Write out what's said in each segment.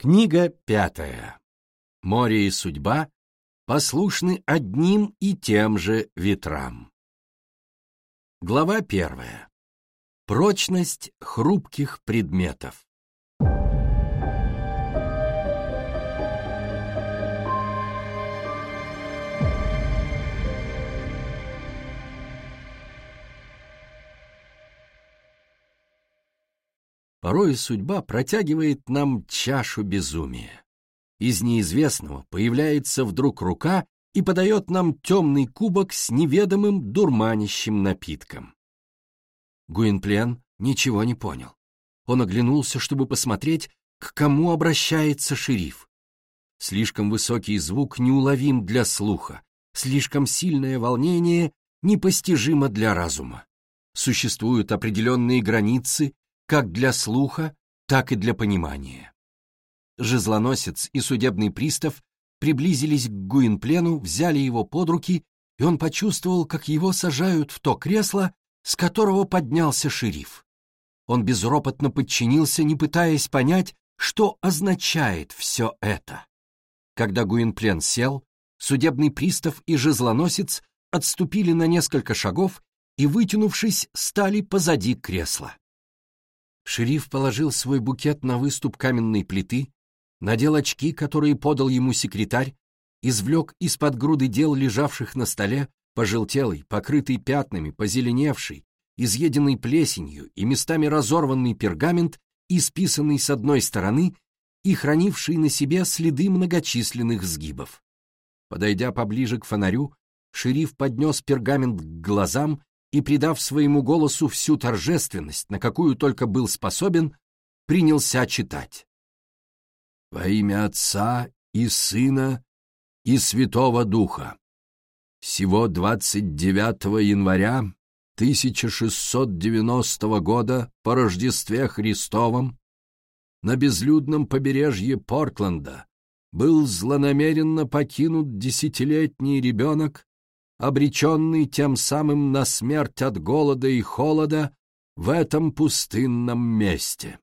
Книга пятая. Море и судьба послушны одним и тем же ветрам. Глава первая. Прочность хрупких предметов. Порой судьба протягивает нам чашу безумия. Из неизвестного появляется вдруг рука и подает нам темный кубок с неведомым дурманящим напитком. Гуинплен ничего не понял. Он оглянулся, чтобы посмотреть, к кому обращается шериф. Слишком высокий звук неуловим для слуха, слишком сильное волнение непостижимо для разума. Существуют определенные границы, как для слуха, так и для понимания. Жезлоносец и судебный пристав приблизились к Гуинплену, взяли его под руки, и он почувствовал, как его сажают в то кресло, с которого поднялся шериф. Он безропотно подчинился, не пытаясь понять, что означает все это. Когда Гуинплен сел, судебный пристав и жезлоносец отступили на несколько шагов и, вытянувшись, стали позади кресла. Шериф положил свой букет на выступ каменной плиты, надел очки, которые подал ему секретарь, извлек из-под груды дел, лежавших на столе, пожелтелый, покрытый пятнами, позеленевший, изъеденный плесенью и местами разорванный пергамент, исписанный с одной стороны и хранивший на себе следы многочисленных сгибов. Подойдя поближе к фонарю, шериф поднес пергамент к глазам и, придав своему голосу всю торжественность, на какую только был способен, принялся читать. «Во имя Отца и Сына и Святого Духа. Всего 29 января 1690 года по Рождестве Христовом на безлюдном побережье Портленда был злонамеренно покинут десятилетний ребенок обреченный тем самым на смерть от голода и холода в этом пустынном месте.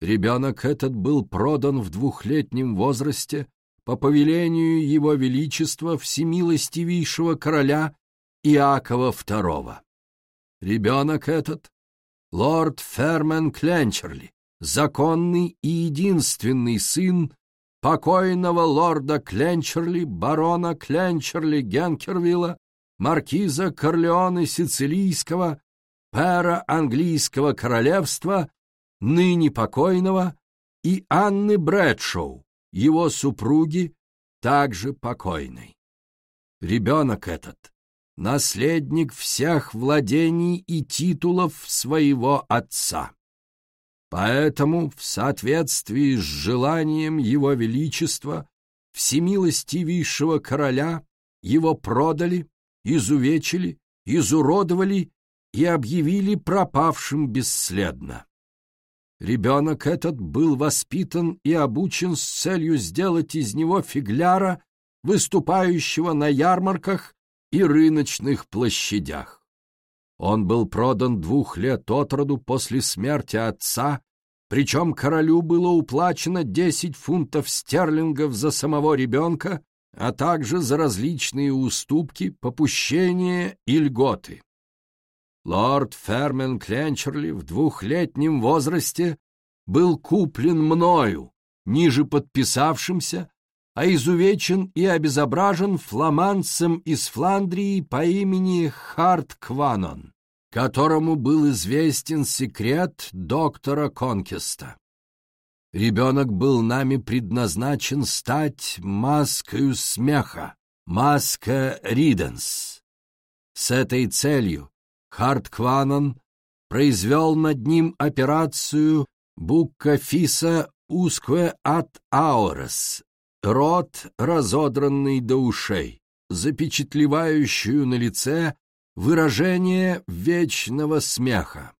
Ребенок этот был продан в двухлетнем возрасте по повелению Его Величества Всемилостивейшего короля Иакова II. Ребенок этот — лорд Фермен Кленчерли, законный и единственный сын покойного лорда Кленчерли, барона Кленчерли Генкервилла, маркиза Корлеоне Сицилийского, пера английского королевства, ныне покойного, и Анны Брэдшоу, его супруги, также покойной. Ребенок этот — наследник всех владений и титулов своего отца. Поэтому, в соответствии с желанием Его Величества, всемилостивейшего короля, его продали, изувечили, изуродовали и объявили пропавшим бесследно. Ребенок этот был воспитан и обучен с целью сделать из него фигляра, выступающего на ярмарках и рыночных площадях. Он был продан двух лет от роду после смерти отца, причем королю было уплачено 10 фунтов стерлингов за самого ребенка, а также за различные уступки, попущения и льготы. Лорд Фермен Кленчерли в двухлетнем возрасте был куплен мною, ниже подписавшимся, а изувечен и обезображен фламандцем из Фландрии по имени Харт Кванон, которому был известен секрет доктора Конкеста. Ребенок был нами предназначен стать маскою смеха, маска Риденс. С этой целью Харт Кванон произвел над ним операцию Букка Фиса Ускве ат Аурес, рот, разодранный до ушей, запечатлевающую на лице выражение вечного смеха.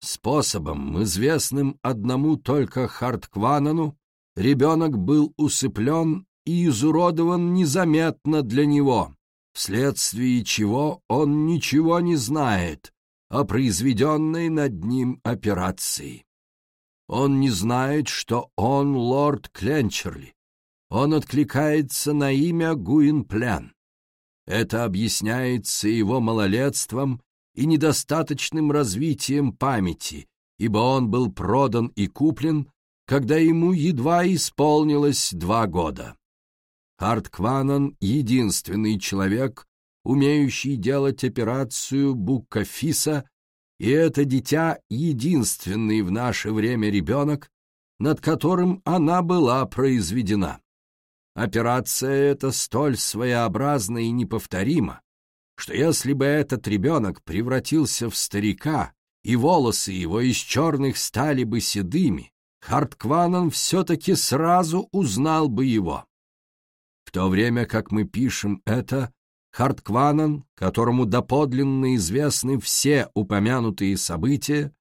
Способом, известным одному только Харткванану, ребенок был усыплен и изуродован незаметно для него, вследствие чего он ничего не знает о произведенной над ним операции. Он не знает, что он лорд Кленчерли. Он откликается на имя Гуинплян. Это объясняется его малолетством и недостаточным развитием памяти, ибо он был продан и куплен, когда ему едва исполнилось два года. Харт Кванан — единственный человек, умеющий делать операцию Буккафиса, и это дитя — единственный в наше время ребенок, над которым она была произведена. Операция эта столь своеобразна и неповторима, что если бы этот ребенок превратился в старика, и волосы его из черных стали бы седыми, Харткванан все-таки сразу узнал бы его. В то время как мы пишем это, Харткванан, которому доподлинно известны все упомянутые события,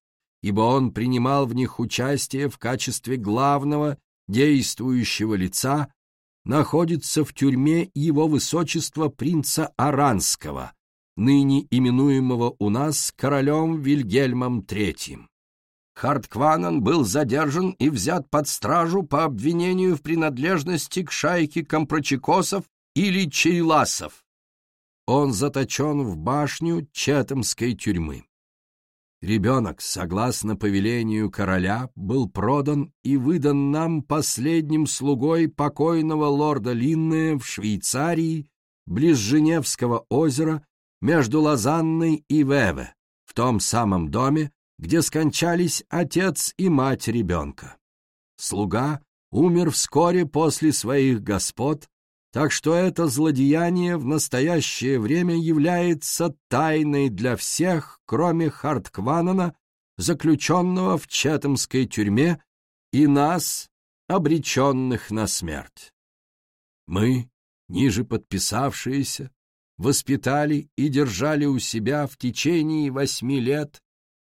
ибо он принимал в них участие в качестве главного действующего лица, находится в тюрьме его высочества принца Аранского, ныне именуемого у нас королем Вильгельмом III. Харткванан был задержан и взят под стражу по обвинению в принадлежности к шайке компрочекосов или чейласов. Он заточен в башню Четемской тюрьмы. Ребенок, согласно повелению короля, был продан и выдан нам последним слугой покойного лорда Линнея в Швейцарии, близ Женевского озера, между Лозанной и Веве, в том самом доме, где скончались отец и мать ребенка. Слуга умер вскоре после своих господ, так что это злодеяние в настоящее время является тайной для всех, кроме Харткванана, заключенного в Четемской тюрьме, и нас, обреченных на смерть. Мы, ниже подписавшиеся, воспитали и держали у себя в течение восьми лет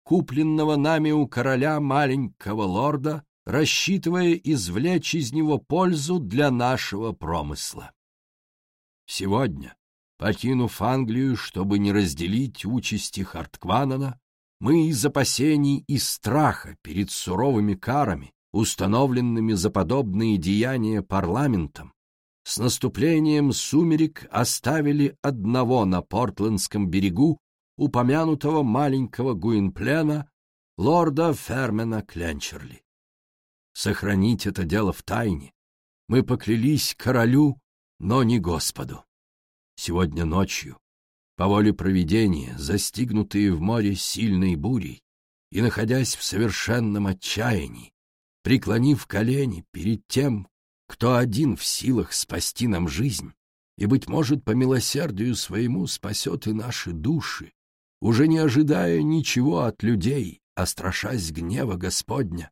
купленного нами у короля маленького лорда, рассчитывая извлечь из него пользу для нашего промысла. Сегодня, покинув Англию, чтобы не разделить участи Харткванана, мы из опасений и страха перед суровыми карами, установленными за подобные деяния парламентом, с наступлением сумерек оставили одного на Портлендском берегу упомянутого маленького Гуинплена, лорда Фермена Кленчерли. Сохранить это дело в тайне мы поклялись королю, но не Господу. Сегодня ночью, по воле провидения, застигнутые в море сильной бурей и находясь в совершенном отчаянии, преклонив колени перед тем, кто один в силах спасти нам жизнь, и, быть может, по милосердию своему спасет и наши души, уже не ожидая ничего от людей, а страшась гнева Господня,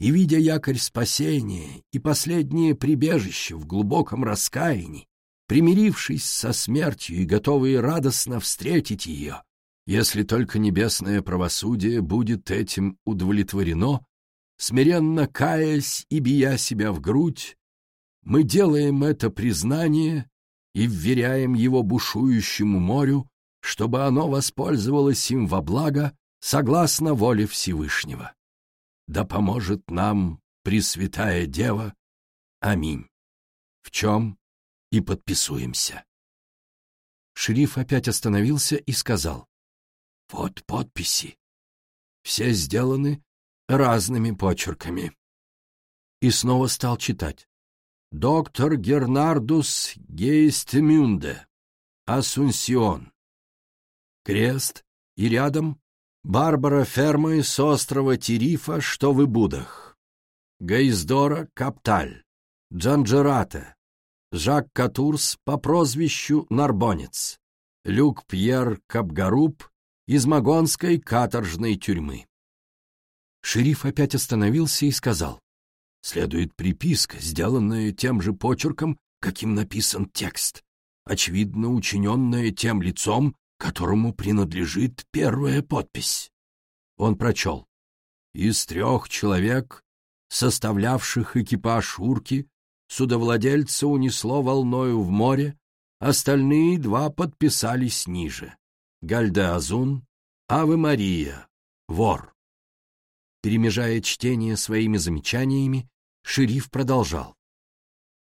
и, видя якорь спасения и последнее прибежище в глубоком раскаянии, примирившись со смертью и готовые радостно встретить ее, если только небесное правосудие будет этим удовлетворено, смиренно каясь и бия себя в грудь, мы делаем это признание и вверяем его бушующему морю, чтобы оно воспользовалось им во благо согласно воле Всевышнего. Да поможет нам Пресвятая Дева. Аминь. В чем и подписуемся. Шериф опять остановился и сказал, «Вот подписи. Все сделаны разными почерками». И снова стал читать. «Доктор Гернардус Гейстемюнде, Асунсион, Крест, и рядом Барбара Фермы с острова Тирифа, что в Ибудах. Гейздора Капталь, Джанджерате, Жак Катурс по прозвищу Нарбонец, Люк Пьер Капгаруб из Магонской каторжной тюрьмы. Шериф опять остановился и сказал, «Следует приписка, сделанная тем же почерком, каким написан текст, очевидно учиненная тем лицом, которому принадлежит первая подпись. Он прочел. Из трех человек, составлявших экипаж урки, судовладельца унесло волною в море, остальные два подписались ниже. Гальдеазун, Аве Мария, вор. Перемежая чтение своими замечаниями, шериф продолжал.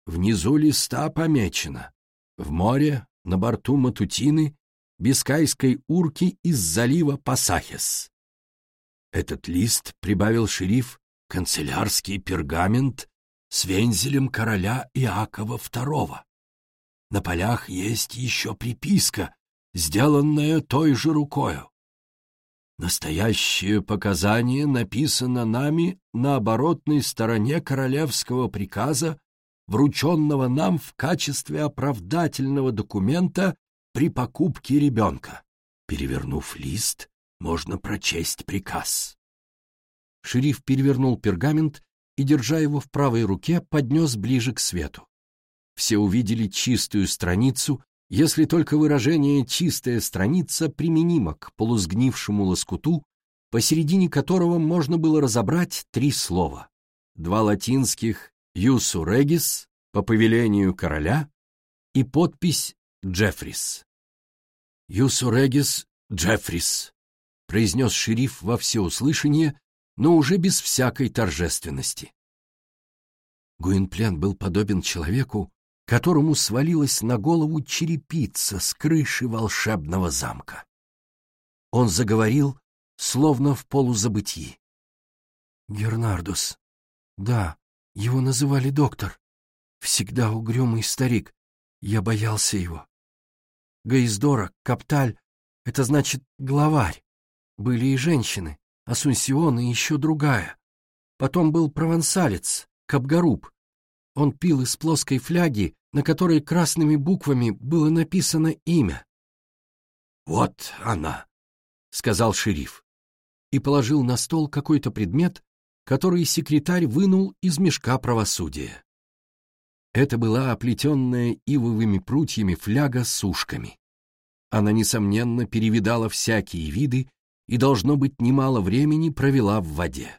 Внизу листа помечено. В море, на борту Матутины, бискайской урки из залива Пасахес. Этот лист, прибавил шериф, канцелярский пергамент с вензелем короля Иакова II. На полях есть еще приписка, сделанная той же рукою. Настоящее показание написано нами на оборотной стороне королевского приказа, врученного нам в качестве оправдательного документа при покупке ребенка. Перевернув лист, можно прочесть приказ. Шериф перевернул пергамент и, держа его в правой руке, поднес ближе к свету. Все увидели чистую страницу, если только выражение «чистая страница» применимо к полусгнившему лоскуту, посередине которого можно было разобрать три слова. Два латинских «юсу регис» по повелению короля и подпись «Джеффрис». «Юсу регис Джеффрис», — произнес шериф во всеуслышание, но уже без всякой торжественности. Гуинплен был подобен человеку, которому свалилась на голову черепица с крыши волшебного замка. Он заговорил, словно в полузабытии. «Гернардус. Да, его называли доктор. Всегда угрюмый старик. Я боялся его. Гаиздора, Капталь — это значит главарь. Были и женщины, Асунсион и еще другая. Потом был провансалец, Капгаруб, он пил из плоской фляги, на которой красными буквами было написано имя. «Вот она», — сказал шериф, и положил на стол какой-то предмет, который секретарь вынул из мешка правосудия. Это была оплетенная ивовыми прутьями фляга с ушками. Она, несомненно, перевидала всякие виды и, должно быть, немало времени провела в воде.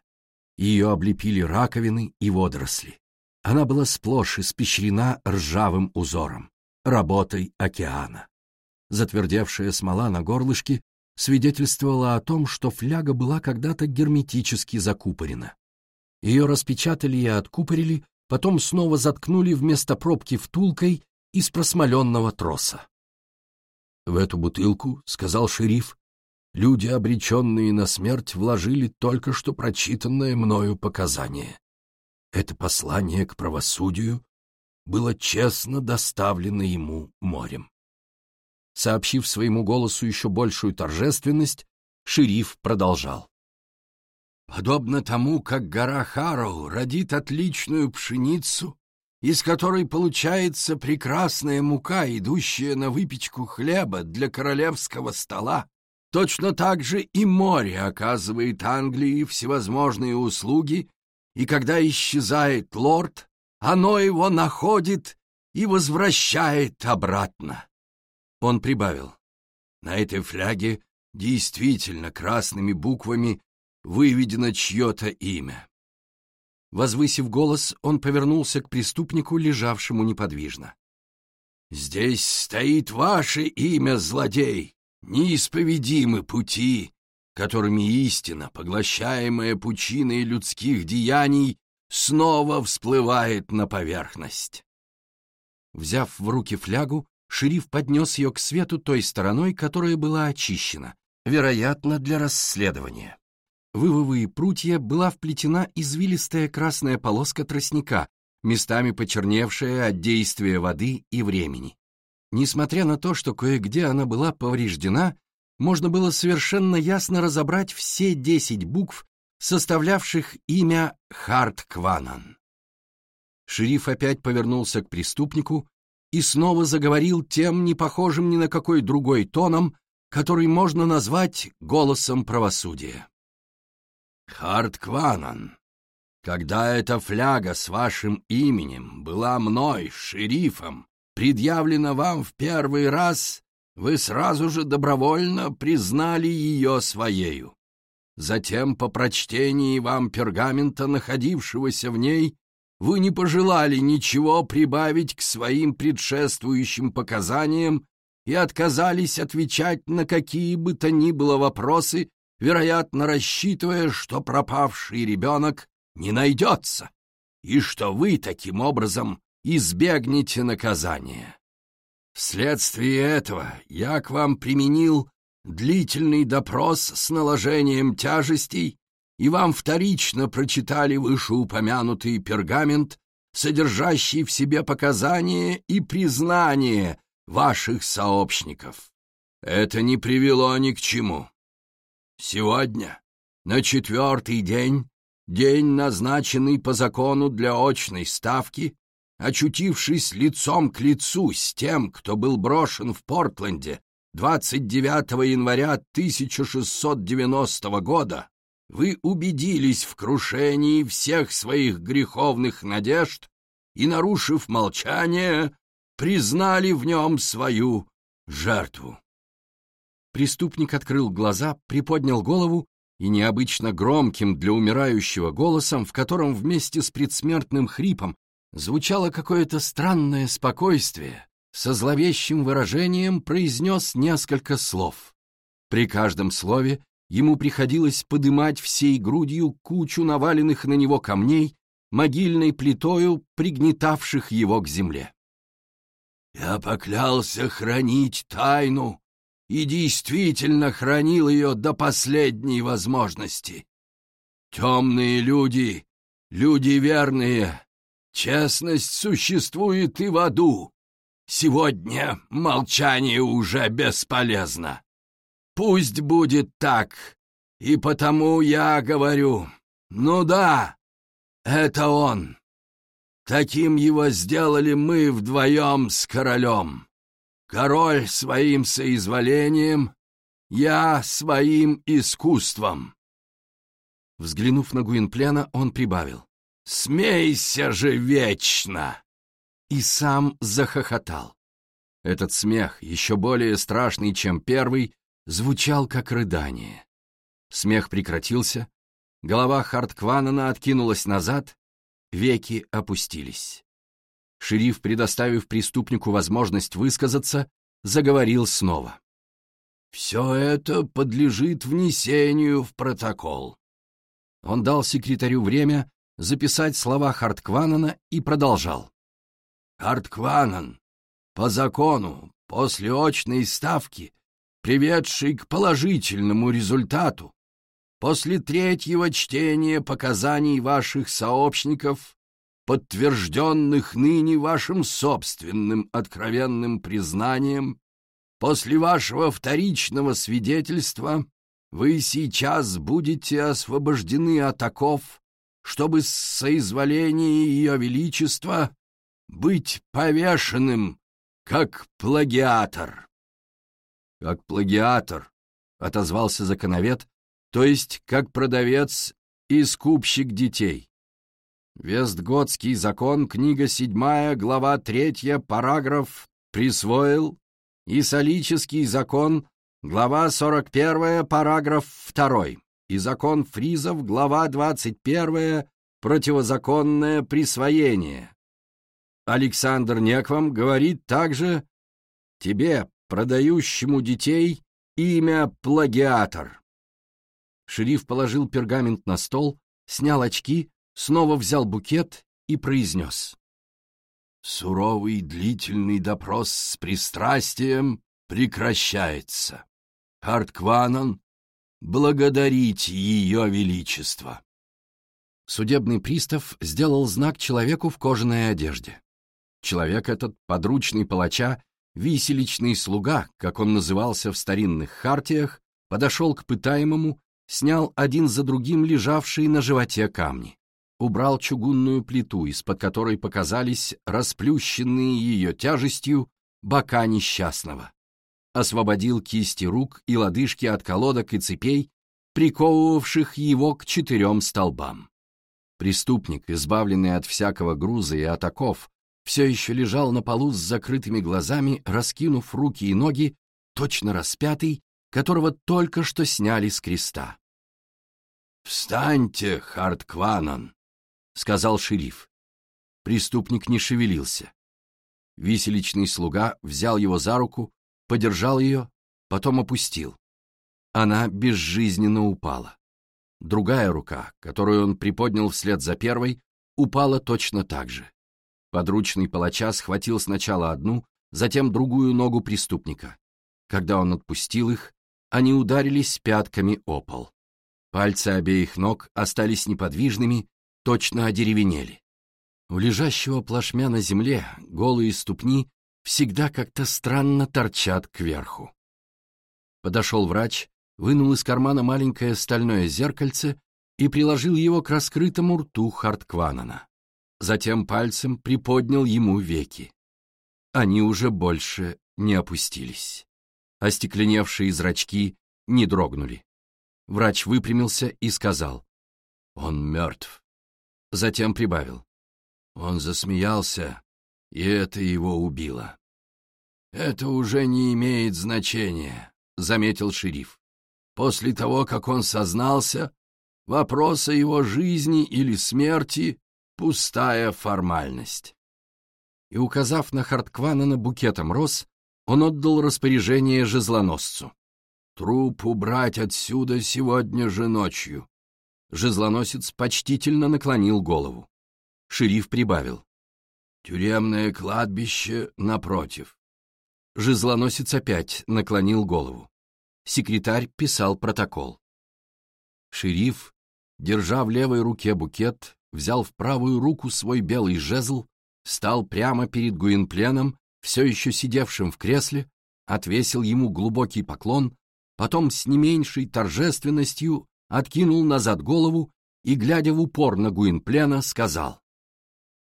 Ее облепили раковины и водоросли. Она была сплошь испещрена ржавым узором, работой океана. Затвердевшая смола на горлышке свидетельствовала о том, что фляга была когда-то герметически закупорена. Ее распечатали и откупорили, потом снова заткнули вместо пробки втулкой из просмоленного троса. «В эту бутылку, — сказал шериф, — люди, обреченные на смерть, вложили только что прочитанное мною показание. Это послание к правосудию было честно доставлено ему морем. Сообщив своему голосу еще большую торжественность, шериф продолжал. Подобно тому, как гора Хароу родит отличную пшеницу, из которой получается прекрасная мука, идущая на выпечку хлеба для королевского стола, точно так же и море оказывает Англии всевозможные услуги и когда исчезает лорд, оно его находит и возвращает обратно. Он прибавил. На этой фляге действительно красными буквами выведено чье-то имя. Возвысив голос, он повернулся к преступнику, лежавшему неподвижно. «Здесь стоит ваше имя, злодей! Неисповедимы пути, которыми истина, поглощаемая пучиной людских деяний, снова всплывает на поверхность. Взяв в руки флягу, шериф поднес ее к свету той стороной, которая была очищена, вероятно, для расследования. В прутья была вплетена извилистая красная полоска тростника, местами почерневшая от действия воды и времени. Несмотря на то, что кое-где она была повреждена, можно было совершенно ясно разобрать все десять букв, составлявших имя Харт Кванан. Шериф опять повернулся к преступнику и снова заговорил тем непохожим ни на какой другой тоном, который можно назвать голосом правосудия. «Харт Кванан, когда эта фляга с вашим именем была мной, шерифом, предъявлена вам в первый раз, вы сразу же добровольно признали ее своею. Затем, по прочтении вам пергамента, находившегося в ней, вы не пожелали ничего прибавить к своим предшествующим показаниям и отказались отвечать на какие бы то ни было вопросы, вероятно, рассчитывая, что пропавший ребенок не найдется, и что вы таким образом избегнете наказания. Вследствие этого я к вам применил длительный допрос с наложением тяжестей, и вам вторично прочитали вышеупомянутый пергамент, содержащий в себе показания и признание ваших сообщников. Это не привело ни к чему. Сегодня, на четвертый день, день, назначенный по закону для очной ставки, очутившись лицом к лицу с тем, кто был брошен в Портленде 29 января 1690 года, вы убедились в крушении всех своих греховных надежд и, нарушив молчание, признали в нем свою жертву. Преступник открыл глаза, приподнял голову и необычно громким для умирающего голосом, в котором вместе с предсмертным хрипом звучало какое-то странное спокойствие, со зловещим выражением произнес несколько слов. При каждом слове ему приходилось подымать всей грудью кучу наваленных на него камней, могильной плитою пригнетавших его к земле. «Я поклялся хранить тайну», и действительно хранил ее до последней возможности. Темные люди, люди верные, честность существует и в аду. Сегодня молчание уже бесполезно. Пусть будет так, и потому я говорю, ну да, это он. Таким его сделали мы вдвоем с королем. Король своим соизволением, я своим искусством. Взглянув на Гуинплена, он прибавил. «Смейся же вечно!» И сам захохотал. Этот смех, еще более страшный, чем первый, звучал как рыдание. Смех прекратился, голова Харткванана откинулась назад, веки опустились. Шериф, предоставив преступнику возможность высказаться, заговорил снова. «Все это подлежит внесению в протокол». Он дал секретарю время записать слова Харткванана и продолжал. «Харткванан, по закону, после очной ставки, приведшей к положительному результату, после третьего чтения показаний ваших сообщников подтвержденных ныне вашим собственным откровенным признанием, после вашего вторичного свидетельства вы сейчас будете освобождены от оков, чтобы с соизволения Ее Величества быть повешенным, как плагиатор. Как плагиатор, — отозвался законовед, то есть как продавец и скупщик детей. Вестготский закон, книга 7, глава 3, параграф присвоил, и Солический закон, глава 41, параграф 2, и закон Фризов, глава 21, противозаконное присвоение. Александр Неквам говорит также «Тебе, продающему детей, имя плагиатор». Шериф положил пергамент на стол, снял очки, снова взял букет и произнес. Суровый длительный допрос с пристрастием прекращается. Харткванон, благодарите ее величество. Судебный пристав сделал знак человеку в кожаной одежде. Человек этот, подручный палача, виселичный слуга, как он назывался в старинных хартиях, подошел к пытаемому, снял один за другим лежавшие на животе камни убрал чугунную плиту, из-под которой показались расплющенные ее тяжестью бока несчастного. Освободил кисти рук и лодыжки от колодок и цепей, приковывавших его к четырем столбам. Преступник, избавленный от всякого груза и атаков, все еще лежал на полу с закрытыми глазами, раскинув руки и ноги, точно распятый, которого только что сняли с креста. «Встаньте, Харткванан!» — сказал шериф. Преступник не шевелился. Виселичный слуга взял его за руку, подержал ее, потом опустил. Она безжизненно упала. Другая рука, которую он приподнял вслед за первой, упала точно так же. Подручный палача схватил сначала одну, затем другую ногу преступника. Когда он отпустил их, они ударились пятками о пол. Пальцы обеих ног остались неподвижными, точно одеревенели. У лежащего плашмя на земле голые ступни всегда как-то странно торчат кверху. Подошел врач, вынул из кармана маленькое стальное зеркальце и приложил его к раскрытому рту Харткванана. Затем пальцем приподнял ему веки. Они уже больше не опустились. Остекленевшие зрачки не дрогнули. Врач выпрямился и сказал, «Он мертв». Затем прибавил, «Он засмеялся, и это его убило». «Это уже не имеет значения», — заметил шериф. «После того, как он сознался, вопрос о его жизни или смерти — пустая формальность». И, указав на Харткванана букетом роз, он отдал распоряжение жезлоносцу. «Труп убрать отсюда сегодня же ночью». Жезлоносец почтительно наклонил голову. Шериф прибавил. «Тюремное кладбище напротив». Жезлоносец опять наклонил голову. Секретарь писал протокол. Шериф, держа в левой руке букет, взял в правую руку свой белый жезл, стал прямо перед Гуинпленом, все еще сидевшим в кресле, отвесил ему глубокий поклон, потом с не меньшей торжественностью откинул назад голову и, глядя в упор на Гуинплена, сказал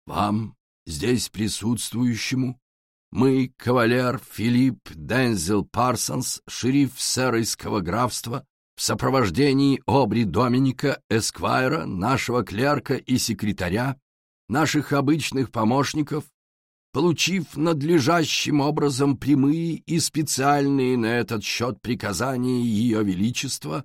«Вам, здесь присутствующему, мы, кавалер Филипп Дензел Парсонс, шериф Сэройского графства, в сопровождении Обри Доминика Эсквайра, нашего клерка и секретаря, наших обычных помощников, получив надлежащим образом прямые и специальные на этот счет приказания Ее Величества,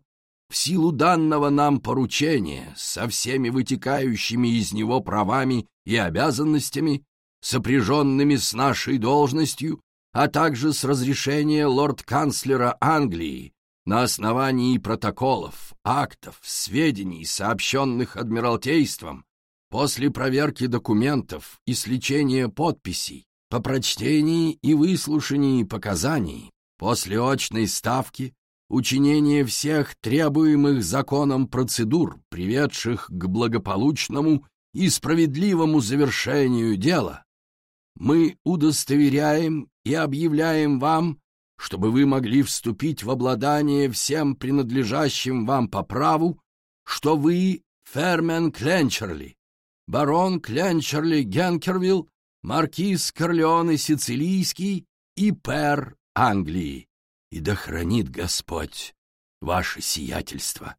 силу данного нам поручения со всеми вытекающими из него правами и обязанностями, сопряженными с нашей должностью, а также с разрешения лорд-канцлера Англии на основании протоколов, актов, сведений, сообщенных Адмиралтейством, после проверки документов и сличения подписей, по прочтении и выслушании показаний, после очной ставки, учинения всех требуемых законом процедур, приведших к благополучному и справедливому завершению дела, мы удостоверяем и объявляем вам, чтобы вы могли вступить в обладание всем принадлежащим вам по праву, что вы Фермен Кленчерли, барон Кленчерли Генкервилл, маркиз Корлеоне Сицилийский и пер Англии. И да хранит Господь ваше сиятельство.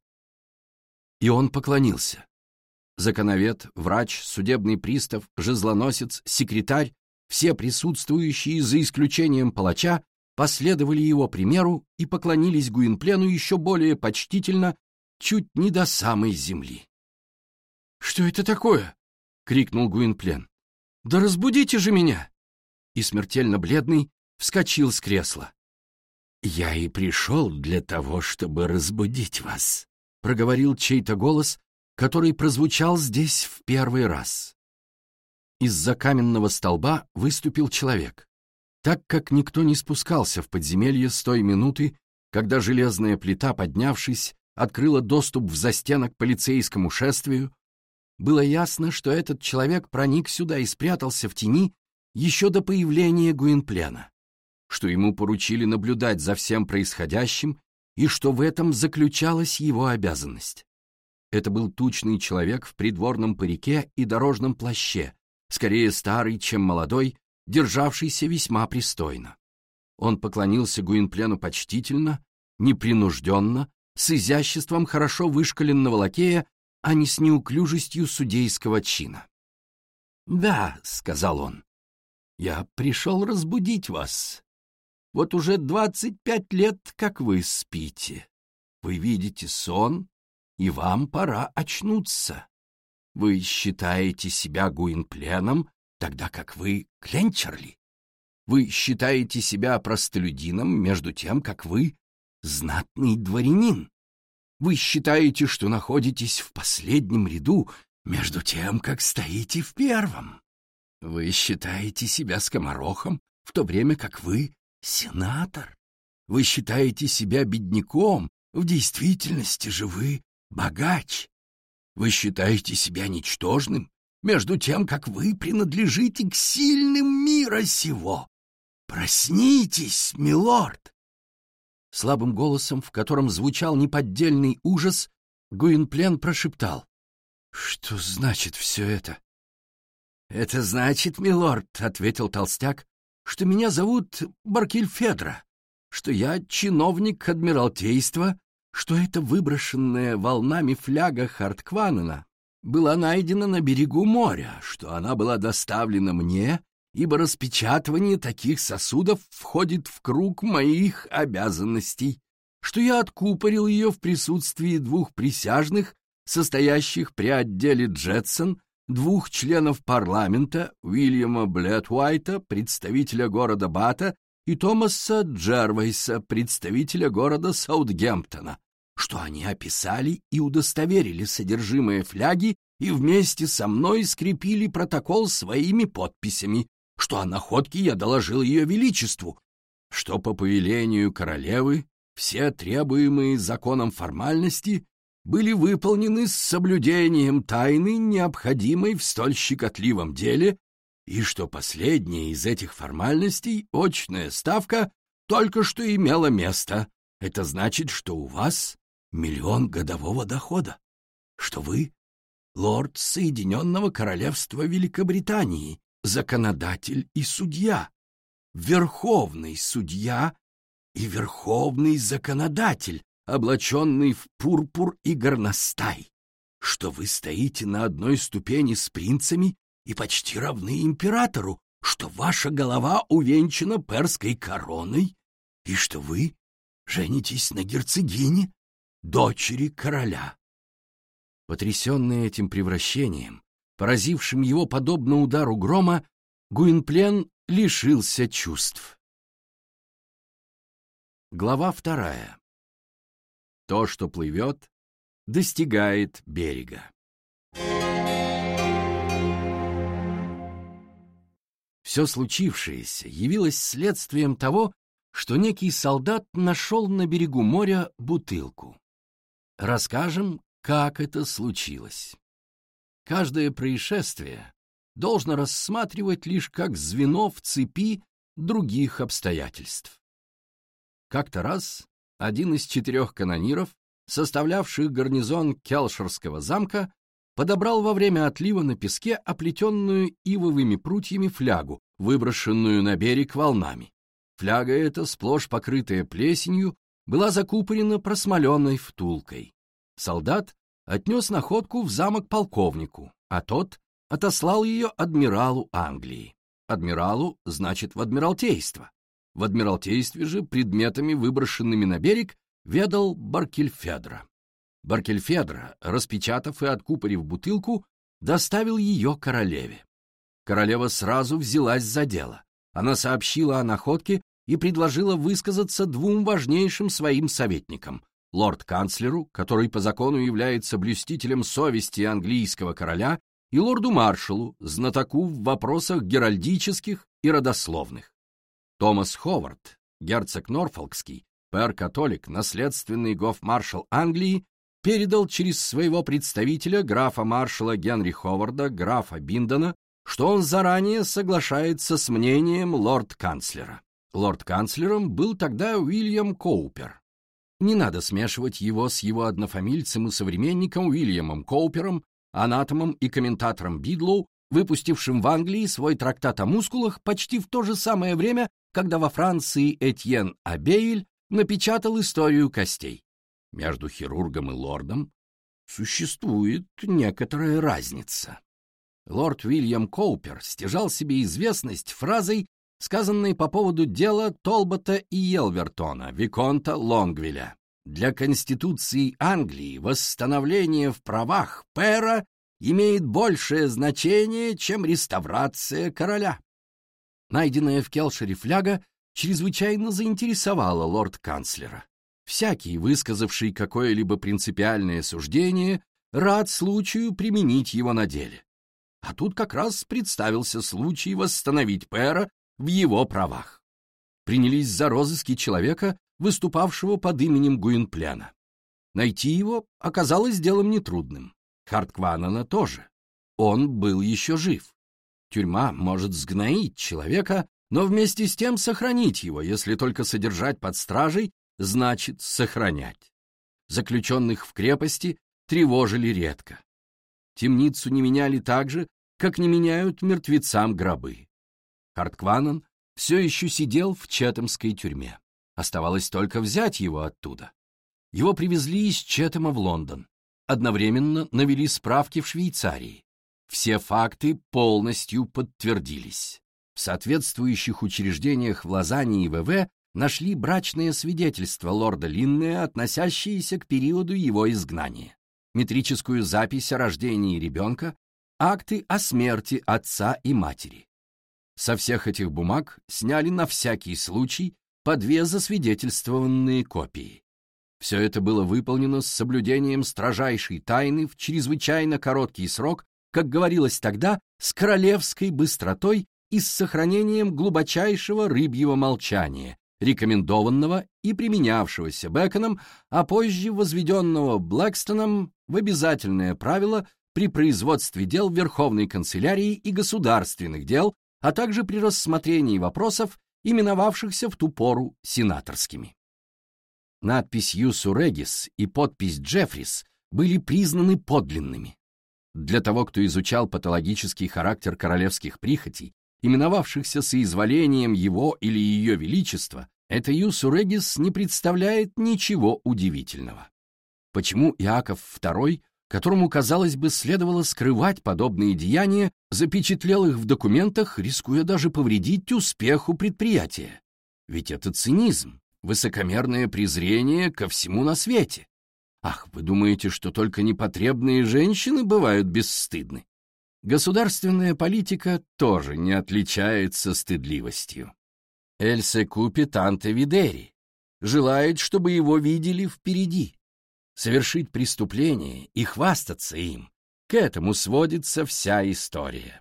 И он поклонился. Законовед, врач, судебный пристав, жезлоносец, секретарь все присутствующие, за исключением палача, последовали его примеру и поклонились Гуинплену еще более почтительно, чуть не до самой земли. «Что это такое?» — крикнул Гуинплен. «Да разбудите же меня!» И смертельно бледный вскочил с кресла. «Я и пришел для того, чтобы разбудить вас», — проговорил чей-то голос, который прозвучал здесь в первый раз. Из-за каменного столба выступил человек. Так как никто не спускался в подземелье с той минуты, когда железная плита, поднявшись, открыла доступ в застенок полицейскому шествию, было ясно, что этот человек проник сюда и спрятался в тени еще до появления Гуинплена, что ему поручили наблюдать за всем происходящим и что в этом заключалась его обязанность. Это был тучный человек в придворном парике и дорожном плаще, скорее старый, чем молодой, державшийся весьма пристойно. Он поклонился Гуинплену почтительно, непринужденно, с изяществом хорошо вышкаленного лакея, а не с неуклюжестью судейского чина. «Да», — сказал он, — «я пришел разбудить вас. Вот уже двадцать пять лет, как вы спите. Вы видите сон, и вам пора очнуться. Вы считаете себя Гуинпленом, тогда как вы Кленчерли. Вы считаете себя простолюдином, между тем, как вы знатный дворянин. Вы считаете, что находитесь в последнем ряду, между тем, как стоите в первом. Вы считаете себя скоморохом, в то время как вы сенатор. Вы считаете себя бедняком, в действительности же вы богач. Вы считаете себя ничтожным, между тем, как вы принадлежите к сильным мира сего. Проснитесь, милорд!» Слабым голосом, в котором звучал неподдельный ужас, Гуинплен прошептал. «Что значит все это?» «Это значит, милорд», — ответил толстяк, что меня зовут Баркельфедра, что я чиновник Адмиралтейства, что эта выброшенная волнами фляга Харткванена была найдена на берегу моря, что она была доставлена мне, ибо распечатывание таких сосудов входит в круг моих обязанностей, что я откупорил ее в присутствии двух присяжных, состоящих при отделе Джетсон двух членов парламента, Уильяма Блэдуайта, представителя города Бата, и Томаса Джервейса, представителя города Саутгемптона, что они описали и удостоверили содержимое фляги и вместе со мной скрепили протокол своими подписями, что о находке я доложил ее величеству, что по повелению королевы все требуемые законом формальности были выполнены с соблюдением тайны, необходимой в столь щекотливом деле, и что последняя из этих формальностей, очная ставка, только что имела место. Это значит, что у вас миллион годового дохода, что вы лорд Соединенного Королевства Великобритании, законодатель и судья, верховный судья и верховный законодатель, облаченный в пурпур и горностай, что вы стоите на одной ступени с принцами и почти равны императору, что ваша голова увенчана перской короной и что вы женитесь на герцогине, дочери короля. Потрясенный этим превращением, поразившим его подобно удару грома, Гуинплен лишился чувств. Глава вторая. То, что плывет, достигает берега. Все случившееся явилось следствием того, что некий солдат нашел на берегу моря бутылку. Расскажем, как это случилось. Каждое происшествие должно рассматривать лишь как звено в цепи других обстоятельств. Как-то раз один из четырех канониров, составлявших гарнизон Келшерского замка, подобрал во время отлива на песке оплетенную ивовыми прутьями флягу, выброшенную на берег волнами. Фляга эта, сплошь покрытая плесенью, была закупорена просмоленной втулкой. Солдат отнес находку в замок полковнику, а тот отослал ее адмиралу Англии. Адмиралу значит в адмиралтейство. В Адмиралтействе же предметами, выброшенными на берег, ведал Баркельфедра. Баркельфедра, распечатав и откупорив бутылку, доставил ее королеве. Королева сразу взялась за дело. Она сообщила о находке и предложила высказаться двум важнейшим своим советникам — лорд-канцлеру, который по закону является блюстителем совести английского короля, и лорду-маршалу, знатоку в вопросах геральдических и родословных. Томас Ховард, герцог Норфолкский, пэр-католик, наследственный гоф-маршал Англии, передал через своего представителя, графа-маршала Генри Ховарда, графа Биндона, что он заранее соглашается с мнением лорд-канцлера. Лорд-канцлером был тогда Уильям Коупер. Не надо смешивать его с его однофамильцем и современником Уильямом Коупером, анатомом и комментатором Бидлоу, выпустившим в Англии свой трактат о мускулах почти в то же самое время, когда во Франции Этьен Абейль напечатал историю костей. Между хирургом и лордом существует некоторая разница. Лорд Уильям Коупер стяжал себе известность фразой, сказанной по поводу дела Толбота и Елвертона, Виконта Лонгвилля. Для Конституции Англии восстановление в правах пэра имеет большее значение, чем реставрация короля. Найденная в Келшере фляга чрезвычайно заинтересовала лорд-канцлера. Всякий, высказавший какое-либо принципиальное суждение, рад случаю применить его на деле. А тут как раз представился случай восстановить Пэра в его правах. Принялись за розыски человека, выступавшего под именем Гуинплена. Найти его оказалось делом нетрудным. Харткванана тоже. Он был еще жив. Тюрьма может сгноить человека, но вместе с тем сохранить его, если только содержать под стражей, значит сохранять. Заключенных в крепости тревожили редко. Темницу не меняли так же, как не меняют мертвецам гробы. Харткванан все еще сидел в Четемской тюрьме. Оставалось только взять его оттуда. Его привезли из Четема в Лондон. Одновременно навели справки в Швейцарии. Все факты полностью подтвердились. В соответствующих учреждениях в Лозанне и ВВ нашли брачное свидетельство лорда Линнея, относящееся к периоду его изгнания, метрическую запись о рождении ребенка, акты о смерти отца и матери. Со всех этих бумаг сняли на всякий случай по две засвидетельствованные копии. Все это было выполнено с соблюдением строжайшей тайны в чрезвычайно короткий срок, как говорилось тогда, с королевской быстротой и с сохранением глубочайшего рыбьего молчания, рекомендованного и применявшегося Беконом, а позже возведенного Блэкстоном в обязательное правило при производстве дел Верховной канцелярии и государственных дел, а также при рассмотрении вопросов, именовавшихся в ту пору сенаторскими. Надпись «Юсу Регис» и подпись «Джеффрис» были признаны подлинными. Для того, кто изучал патологический характер королевских прихотей, именовавшихся соизволением его или ее величества, это «Юсу Регис» не представляет ничего удивительного. Почему Иаков II которому, казалось бы, следовало скрывать подобные деяния, запечатлел их в документах, рискуя даже повредить успеху предприятия. Ведь это цинизм, высокомерное презрение ко всему на свете. Ах, вы думаете, что только непотребные женщины бывают бесстыдны? Государственная политика тоже не отличается стыдливостью. Эльсе купит Анте Видери, желает, чтобы его видели впереди совершить преступление и хвастаться им. К этому сводится вся история.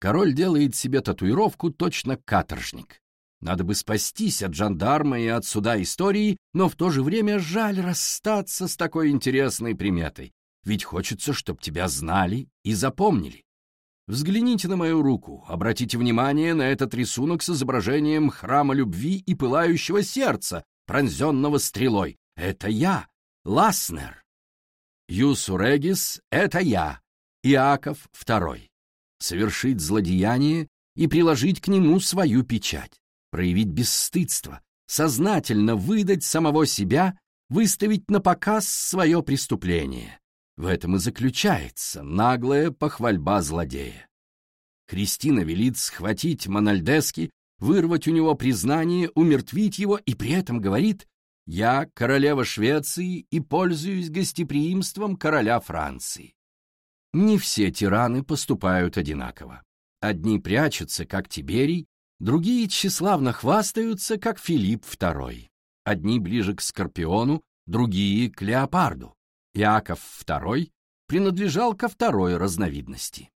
Король делает себе татуировку точно каторжник. Надо бы спастись от жандарма и от суда истории, но в то же время жаль расстаться с такой интересной приметой, ведь хочется, чтобы тебя знали и запомнили. Взгляните на мою руку, обратите внимание на этот рисунок с изображением храма любви и пылающего сердца, пронзенного стрелой. Это я, Ласнер. Юсу Регис — это я, Иаков II. Совершить злодеяние и приложить к нему свою печать, проявить бесстыдство, сознательно выдать самого себя, выставить на показ свое преступление. В этом и заключается наглая похвальба злодея. Кристина велит схватить Мональдески, вырвать у него признание, умертвить его и при этом говорит, я королева Швеции и пользуюсь гостеприимством короля Франции. Не все тираны поступают одинаково. Одни прячутся, как Тиберий, другие тщеславно хвастаются, как Филипп II. Одни ближе к Скорпиону, другие — к Леопарду. Иаков II принадлежал ко второй разновидности.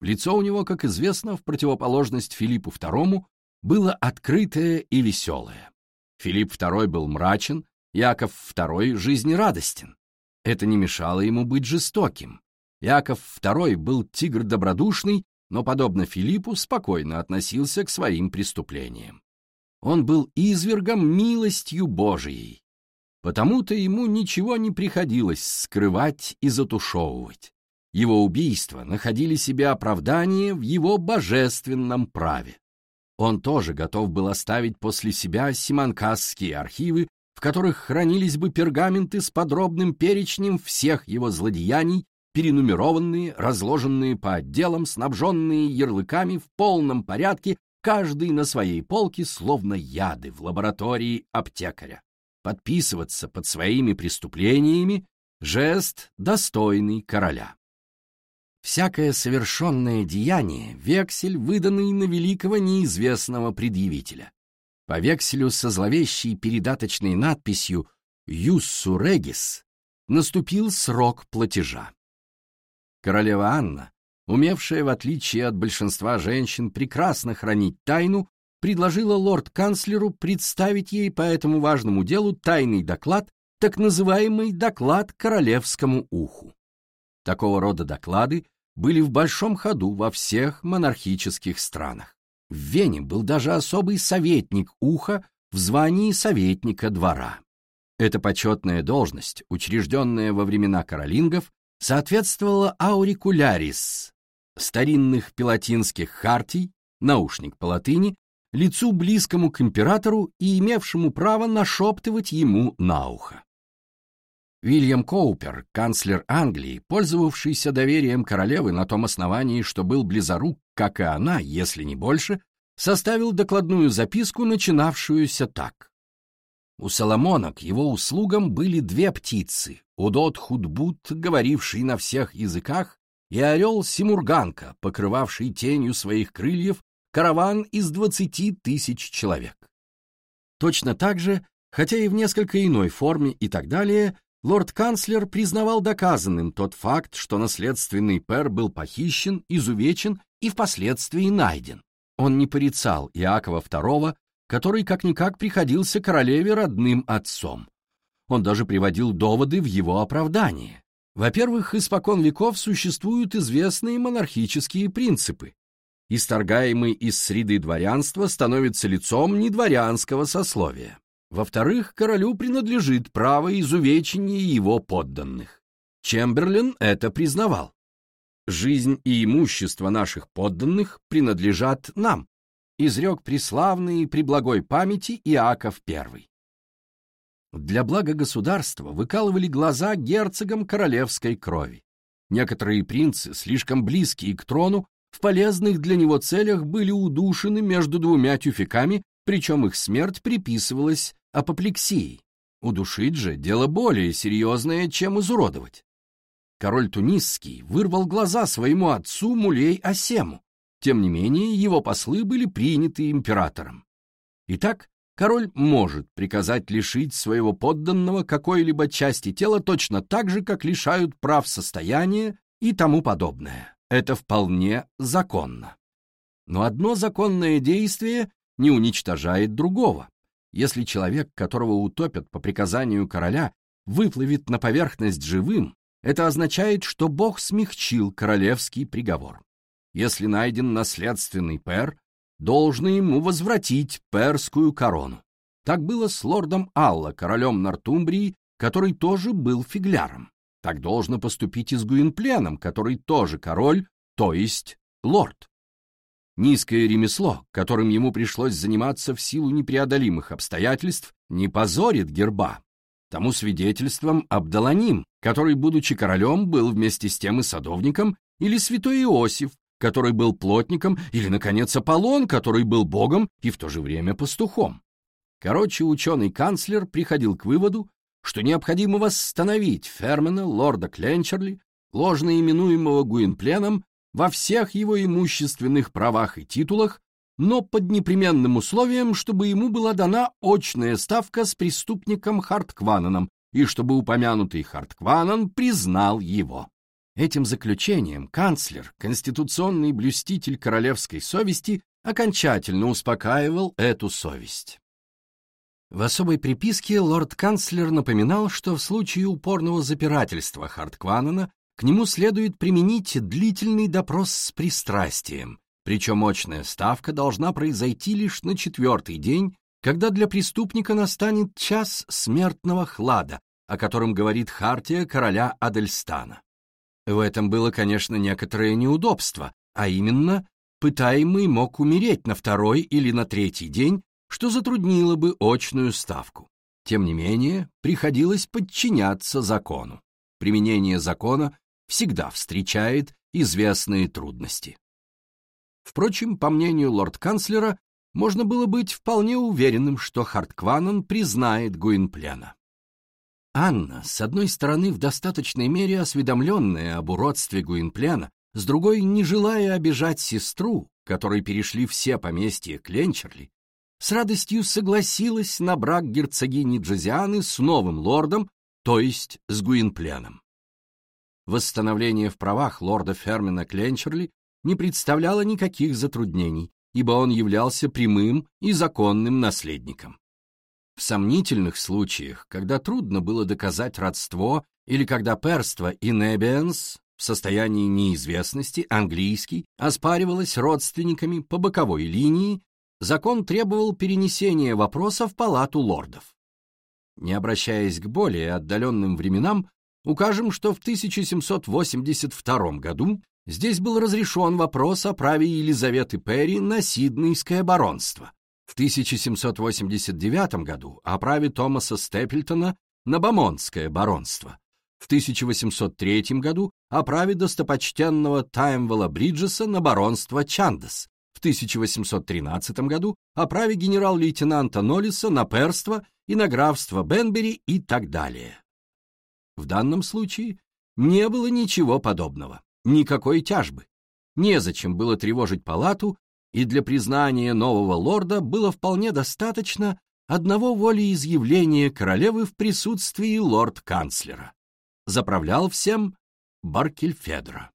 Лицо у него, как известно, в противоположность Филиппу II, было открытое и веселое. Филипп II был мрачен, Яков II жизнерадостен. Это не мешало ему быть жестоким. Яков II был тигр добродушный, но, подобно Филиппу, спокойно относился к своим преступлениям. Он был извергом милостью Божией. Потому-то ему ничего не приходилось скрывать и затушевывать. Его убийства находили себе оправдание в его божественном праве. Он тоже готов был оставить после себя симанкасские архивы, в которых хранились бы пергаменты с подробным перечнем всех его злодеяний, перенумерованные, разложенные по отделам, снабженные ярлыками в полном порядке, каждый на своей полке, словно яды в лаборатории аптекаря. Подписываться под своими преступлениями — жест, достойный короля всякое совершенное деяние — вексель, выданный на великого неизвестного предъявителя. По векселю со зловещей передаточной надписью «юссу регис» наступил срок платежа. Королева Анна, умевшая, в отличие от большинства женщин, прекрасно хранить тайну, предложила лорд-канцлеру представить ей по этому важному делу тайный доклад, так называемый доклад королевскому уху. Такого рода доклады были в большом ходу во всех монархических странах. В Вене был даже особый советник уха в звании советника двора. Эта почетная должность, учрежденная во времена каролингов, соответствовала аурикулярис, старинных пилатинских хартий, наушник по латыни, лицу близкому к императору и имевшему право нашептывать ему на ухо. Вильям Коупер, канцлер Англии, пользовавшийся доверием королевы на том основании, что был близорук, как и она, если не больше, составил докладную записку, начинавшуюся так. У Соломона к его услугам были две птицы, Удот Худбут, говоривший на всех языках, и орел Симурганка, покрывавший тенью своих крыльев караван из двадцати тысяч человек. Точно так же, хотя и в несколько иной форме и так далее, лорд-канцлер признавал доказанным тот факт, что наследственный пэр был похищен, изувечен и впоследствии найден. Он не порицал Иакова II, который как-никак приходился королеве родным отцом. Он даже приводил доводы в его оправдание. Во-первых, испокон веков существуют известные монархические принципы. Исторгаемый из среды дворянства становится лицом недворянского сословия. Во-вторых, королю принадлежит право изувечения его подданных. Чемберлен это признавал. Жизнь и имущество наших подданных принадлежат нам, изрек преславный и преблагой памяти Иаков I. Для блага государства выкалывали глаза герцогам королевской крови. Некоторые принцы, слишком близкие к трону, в полезных для него целях были удушены между двумя тюфяками причем их смерть приписывалась апоплексии. Удушить же дело более серьезное, чем изуродовать. Король Тунисский вырвал глаза своему отцу Мулей Асему. Тем не менее, его послы были приняты императором. Итак, король может приказать лишить своего подданного какой-либо части тела точно так же, как лишают прав состояния и тому подобное. Это вполне законно. Но одно законное действие не уничтожает другого. Если человек, которого утопят по приказанию короля, выплывет на поверхность живым, это означает, что Бог смягчил королевский приговор. Если найден наследственный пер, должно ему возвратить перскую корону. Так было с лордом Алла, королем Нортумбрии, который тоже был фигляром. Так должно поступить и с Гуинпленом, который тоже король, то есть лорд. Низкое ремесло, которым ему пришлось заниматься в силу непреодолимых обстоятельств, не позорит герба. Тому свидетельством Абдаланим, который, будучи королем, был вместе с тем и садовником, или святой Иосиф, который был плотником, или, наконец, Аполлон, который был богом и в то же время пастухом. Короче, ученый-канцлер приходил к выводу, что необходимо восстановить Фермена, лорда Кленчерли, ложно именуемого Гуинпленом, во всех его имущественных правах и титулах, но под непременным условием, чтобы ему была дана очная ставка с преступником Хартквананом и чтобы упомянутый Харткванан признал его. Этим заключением канцлер, конституционный блюститель королевской совести, окончательно успокаивал эту совесть. В особой приписке лорд-канцлер напоминал, что в случае упорного запирательства Харткванана к нему следует применить длительный допрос с пристрастием, причем мощная ставка должна произойти лишь на четвертый день, когда для преступника настанет час смертного хлада, о котором говорит Хартия короля Адельстана. В этом было, конечно, некоторое неудобство, а именно, пытаемый мог умереть на второй или на третий день, что затруднило бы очную ставку. Тем не менее, приходилось подчиняться закону. Применение закона всегда встречает известные трудности. Впрочем, по мнению лорд-канцлера, можно было быть вполне уверенным, что Харткванан признает Гуинплена. Анна, с одной стороны, в достаточной мере осведомленная об уродстве Гуинплена, с другой, не желая обижать сестру, которой перешли все поместья Кленчерли, с радостью согласилась на брак герцогини Джозианы с новым лордом, то есть с Гуинпленом. Восстановление в правах лорда Фермина Кленчерли не представляло никаких затруднений, ибо он являлся прямым и законным наследником. В сомнительных случаях, когда трудно было доказать родство или когда перство и небиенс в состоянии неизвестности английский оспаривалось родственниками по боковой линии, закон требовал перенесения вопроса в палату лордов. Не обращаясь к более отдаленным временам, укажем, что в 1782 году здесь был разрешен вопрос о праве Елизаветы Перри на Сиднейское баронство, в 1789 году о праве Томаса Степлтона на Бамонское баронство, в 1803 году о праве достопочтенного Таймвелла Бриджеса на баронство Чандес, в 1813 году о праве генерал-лейтенанта Ноллиса на перство и на графство Бенбери и так далее. В данном случае не было ничего подобного, никакой тяжбы. Незачем было тревожить палату и для признания нового лорда было вполне достаточно одного волеизъявления королевы в присутствии лорд-канцлера. Заправлял всем Баркельфедро.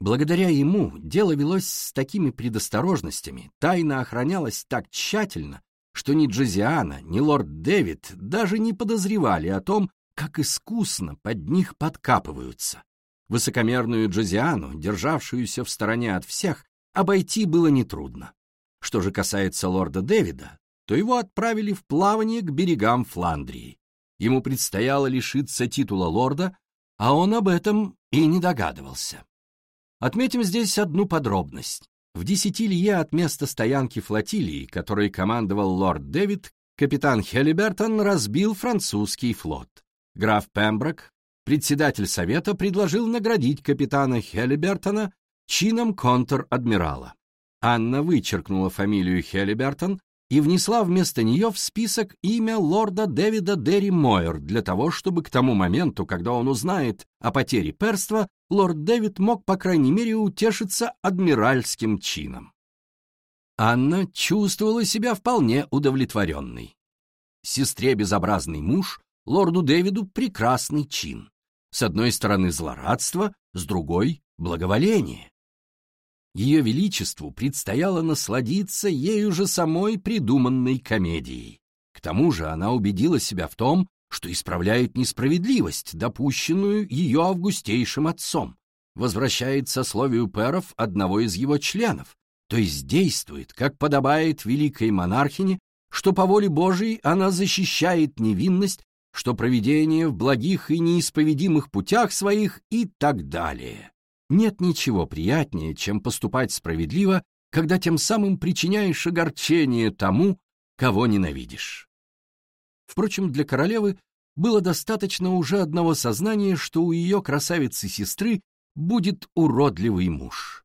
Благодаря ему дело велось с такими предосторожностями, тайна охранялась так тщательно, что ни Джозиана, ни лорд Дэвид даже не подозревали о том, как искусно под них подкапываются. Высокомерную Джозиану, державшуюся в стороне от всех, обойти было нетрудно. Что же касается лорда Дэвида, то его отправили в плавание к берегам Фландрии. Ему предстояло лишиться титула лорда, а он об этом и не догадывался. Отметим здесь одну подробность. В десяти лье от места стоянки флотилии, которой командовал лорд Дэвид, капитан Хелибертон разбил французский флот. Граф Пемброк, председатель совета, предложил наградить капитана Хелибертона чином контр-адмирала. Анна вычеркнула фамилию Хелибертон и внесла вместо нее в список имя лорда Дэвида Дерри Мойер для того, чтобы к тому моменту, когда он узнает о потере перства, лорд Дэвид мог, по крайней мере, утешиться адмиральским чином. Анна чувствовала себя вполне удовлетворенной. Сестре безобразный муж, лорду Дэвиду прекрасный чин. С одной стороны злорадство, с другой — благоволение. Ее Величеству предстояло насладиться ею же самой придуманной комедией. К тому же она убедила себя в том, что исправляет несправедливость, допущенную ее августейшим отцом, возвращает сословию перов одного из его членов, то есть действует, как подобает великой монархине, что по воле Божией она защищает невинность, что проведение в благих и неисповедимых путях своих и так далее. Нет ничего приятнее, чем поступать справедливо, когда тем самым причиняешь огорчение тому, кого ненавидишь. Впрочем, для королевы было достаточно уже одного сознания, что у ее красавицы-сестры будет уродливый муж.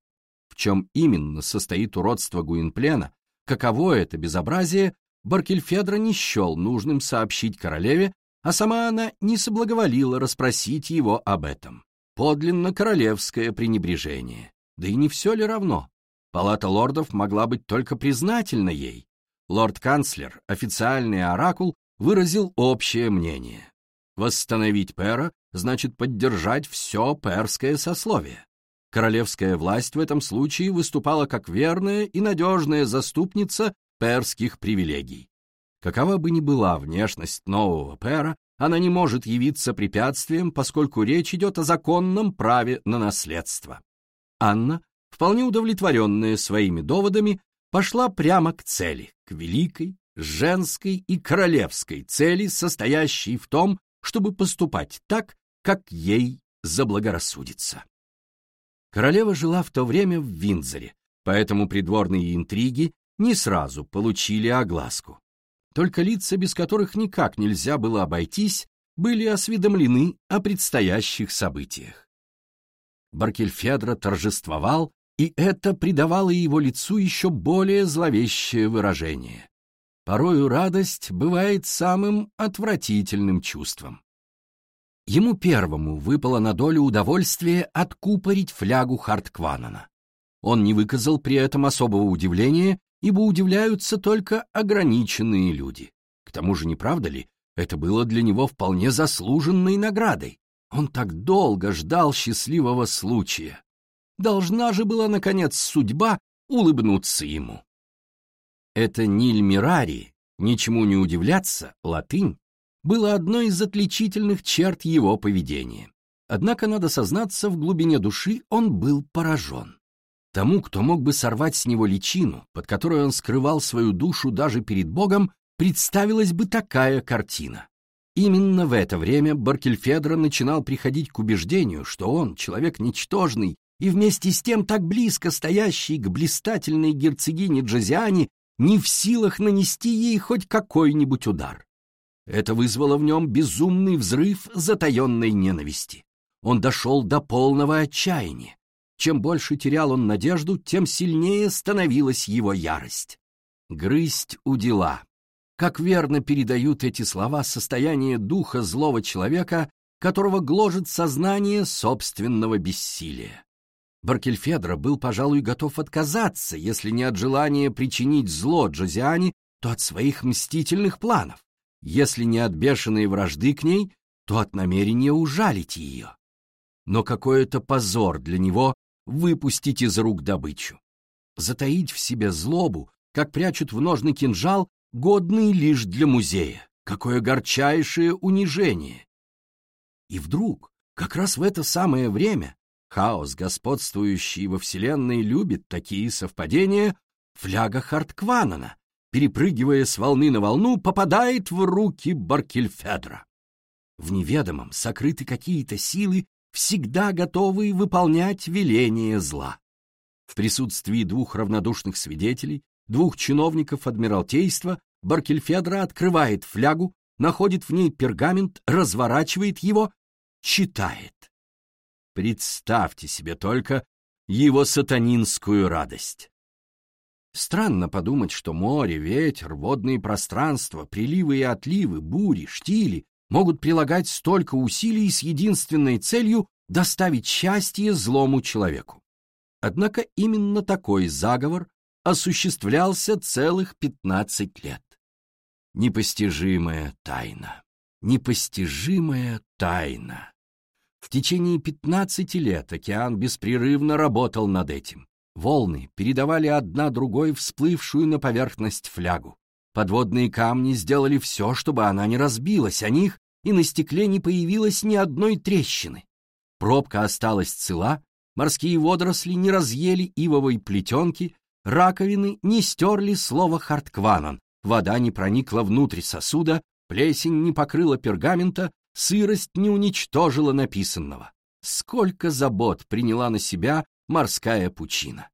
В чем именно состоит уродство Гуинплена, каково это безобразие, Баркельфедра не счел нужным сообщить королеве, а сама она не соблаговолила расспросить его об этом подлинно королевское пренебрежение. Да и не все ли равно? Палата лордов могла быть только признательна ей. Лорд-канцлер, официальный оракул, выразил общее мнение. Восстановить пера значит поддержать все перское сословие. Королевская власть в этом случае выступала как верная и надежная заступница перских привилегий. Какова бы ни была внешность нового пера, она не может явиться препятствием, поскольку речь идет о законном праве на наследство. Анна, вполне удовлетворенная своими доводами, пошла прямо к цели, к великой, женской и королевской цели, состоящей в том, чтобы поступать так, как ей заблагорассудится. Королева жила в то время в Виндзоре, поэтому придворные интриги не сразу получили огласку. Только лица, без которых никак нельзя было обойтись, были осведомлены о предстоящих событиях. Баркельфедро торжествовал, и это придавало его лицу еще более зловещее выражение. Порою радость бывает самым отвратительным чувством. Ему первому выпало на долю удовольствие откупорить флягу Харткванана. Он не выказал при этом особого удивления ибо удивляются только ограниченные люди. К тому же, не правда ли, это было для него вполне заслуженной наградой. Он так долго ждал счастливого случая. Должна же была, наконец, судьба улыбнуться ему. Это Ниль Мирари, ничему не удивляться, латынь, было одной из отличительных черт его поведения. Однако, надо сознаться, в глубине души он был поражен. Тому, кто мог бы сорвать с него личину, под которой он скрывал свою душу даже перед Богом, представилась бы такая картина. Именно в это время Баркельфедро начинал приходить к убеждению, что он, человек ничтожный и вместе с тем так близко стоящий к блистательной герцогине Джозиане, не в силах нанести ей хоть какой-нибудь удар. Это вызвало в нем безумный взрыв затаенной ненависти. Он дошел до полного отчаяния. Чем больше терял он надежду, тем сильнее становилась его ярость. Грызть у дела. Как верно передают эти слова состояние духа злого человека, которого гложет сознание собственного бессилия. Баркельфедро был, пожалуй, готов отказаться, если не от желания причинить зло Джозиане, то от своих мстительных планов, если не от бешеной вражды к ней, то от намерения ужалить ее. Но какой это позор для него выпустить из рук добычу. Затаить в себе злобу, как прячут в ножны кинжал, годный лишь для музея. Какое горчайшее унижение! И вдруг, как раз в это самое время, Хаос, господствующий во Вселенной, любит такие совпадения. Фляга Харткванана, перепрыгивая с волны на волну, попадает в руки Баркельфедра. В неведомом сокрыты какие-то силы, всегда готовые выполнять веление зла. В присутствии двух равнодушных свидетелей, двух чиновников Адмиралтейства, Баркельфедра открывает флягу, находит в ней пергамент, разворачивает его, читает. Представьте себе только его сатанинскую радость. Странно подумать, что море, ветер, водные пространства, приливы и отливы, бури, штили могут прилагать столько усилий с единственной целью доставить счастье злому человеку. Однако именно такой заговор осуществлялся целых пятнадцать лет. Непостижимая тайна. Непостижимая тайна. В течение 15 лет океан беспрерывно работал над этим. Волны передавали одна другой всплывшую на поверхность флягу. Подводные камни сделали все, чтобы она не разбилась о них, и на стекле не появилось ни одной трещины. Пробка осталась цела, морские водоросли не разъели ивовой плетенки, раковины не стерли слово «харткванан», вода не проникла внутрь сосуда, плесень не покрыла пергамента, сырость не уничтожила написанного. Сколько забот приняла на себя морская пучина.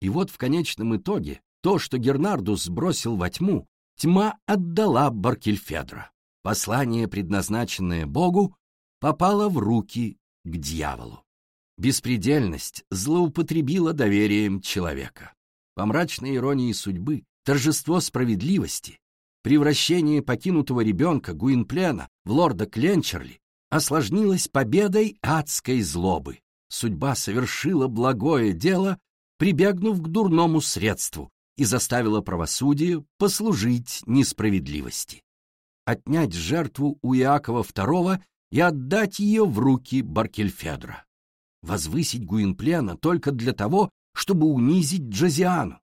И вот в конечном итоге то, что Гернардус сбросил во тьму, тьма отдала Баркельфедро. Послание, предназначенное Богу, попало в руки к дьяволу. Беспредельность злоупотребила доверием человека. По мрачной иронии судьбы, торжество справедливости Превращение покинутого ребенка Гуинплена в лорда Кленчерли осложнилось победой адской злобы. Судьба совершила благое дело, прибегнув к дурному средству, и заставила правосудие послужить несправедливости. Отнять жертву у Иакова II и отдать ее в руки Баркельфедра. Возвысить Гуинплена только для того, чтобы унизить Джозиану.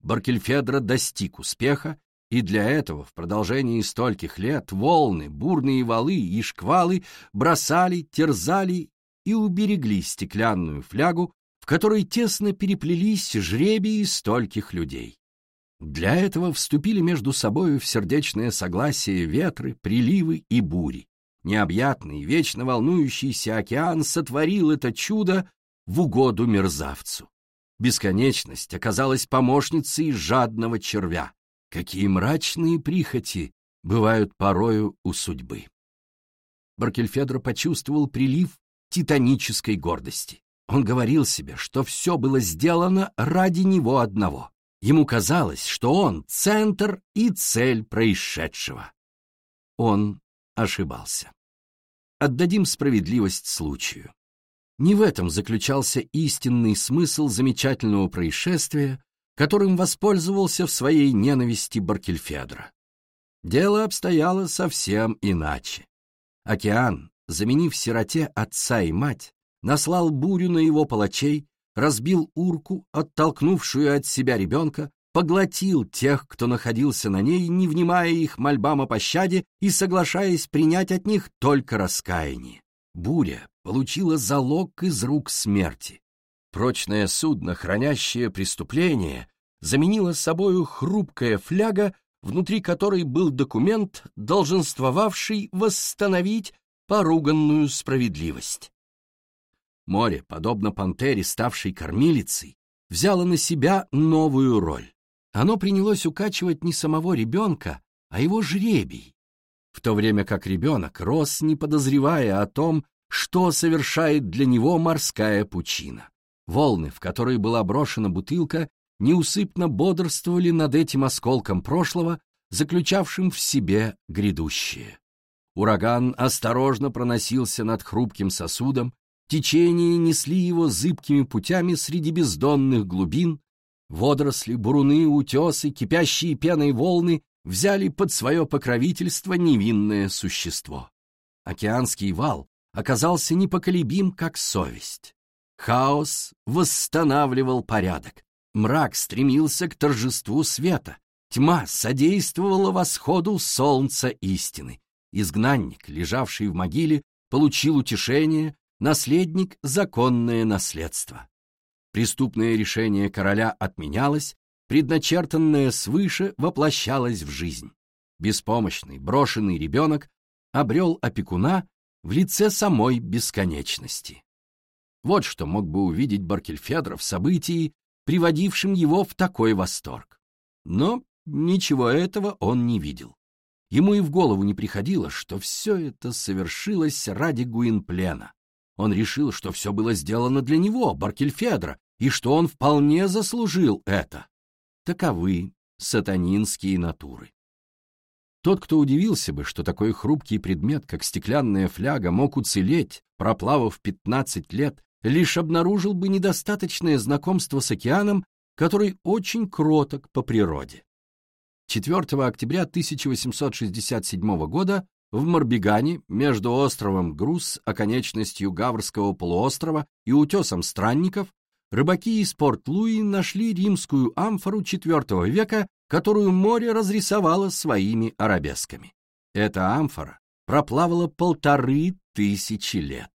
Баркельфедра достиг успеха и для этого в продолжении стольких лет волны, бурные валы и шквалы бросали, терзали и уберегли стеклянную флягу, в которой тесно переплелись жребии стольких людей. Для этого вступили между собою в сердечное согласие ветры, приливы и бури. Необъятный, вечно волнующийся океан сотворил это чудо в угоду мерзавцу. Бесконечность оказалась помощницей жадного червя. Какие мрачные прихоти бывают порою у судьбы. Баркельфедро почувствовал прилив титанической гордости. Он говорил себе, что все было сделано ради него одного. Ему казалось, что он — центр и цель происшедшего. Он ошибался. Отдадим справедливость случаю. Не в этом заключался истинный смысл замечательного происшествия, которым воспользовался в своей ненависти Баркельфедра. Дело обстояло совсем иначе. Океан, заменив сироте отца и мать, наслал бурю на его палачей, разбил урку, оттолкнувшую от себя ребенка, поглотил тех, кто находился на ней, не внимая их мольбам о пощаде и соглашаясь принять от них только раскаяние. Буря получила залог из рук смерти. Прочное судно, хранящее преступление, заменило собою хрупкая фляга, внутри которой был документ, долженствовавший восстановить поруганную справедливость. Море, подобно пантере, ставшей кормилицей, взяло на себя новую роль. Оно принялось укачивать не самого ребенка, а его жребий, в то время как ребенок рос, не подозревая о том, что совершает для него морская пучина. Волны, в которые была брошена бутылка, неусыпно бодрствовали над этим осколком прошлого, заключавшим в себе грядущее. Ураган осторожно проносился над хрупким сосудом, течения несли его зыбкими путями среди бездонных глубин, водоросли, буруны, утесы, кипящие пеной волны взяли под свое покровительство невинное существо. Океанский вал оказался непоколебим, как совесть. Хаос восстанавливал порядок. Мрак стремился к торжеству света. Тьма содействовала восходу солнца истины. Изгнанник, лежавший в могиле, получил утешение, наследник — законное наследство. Преступное решение короля отменялось, предначертанное свыше воплощалось в жизнь. Беспомощный, брошенный ребенок обрел опекуна в лице самой бесконечности. Вот что мог бы увидеть Баркельфедро в событии, приводившем его в такой восторг. Но ничего этого он не видел. Ему и в голову не приходило, что все это совершилось ради Гуинплена. Он решил, что все было сделано для него, Баркельфедра, и что он вполне заслужил это. Таковы сатанинские натуры. Тот, кто удивился бы, что такой хрупкий предмет, как стеклянная фляга, мог уцелеть, проплавав 15 лет лишь обнаружил бы недостаточное знакомство с океаном, который очень кроток по природе. 4 октября 1867 года в Марбигане между островом Груз, оконечностью Гаврского полуострова и утесом Странников рыбаки из Порт-Луи нашли римскую амфору IV века, которую море разрисовало своими арабесками. Эта амфора проплавала полторы тысячи лет.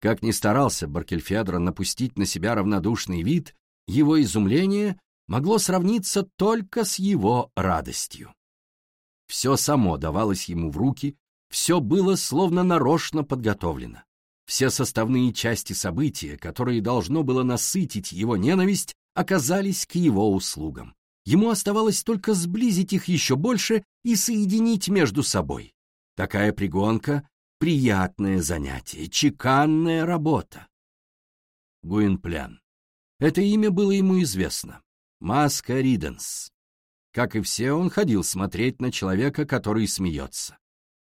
Как ни старался Баркельфедро напустить на себя равнодушный вид, его изумление могло сравниться только с его радостью. Все само давалось ему в руки, все было словно нарочно подготовлено. Все составные части события, которые должно было насытить его ненависть, оказались к его услугам. Ему оставалось только сблизить их еще больше и соединить между собой. Такая пригонка Приятное занятие, чеканная работа. Гуинплян. Это имя было ему известно. Маска Риденс. Как и все, он ходил смотреть на человека, который смеется.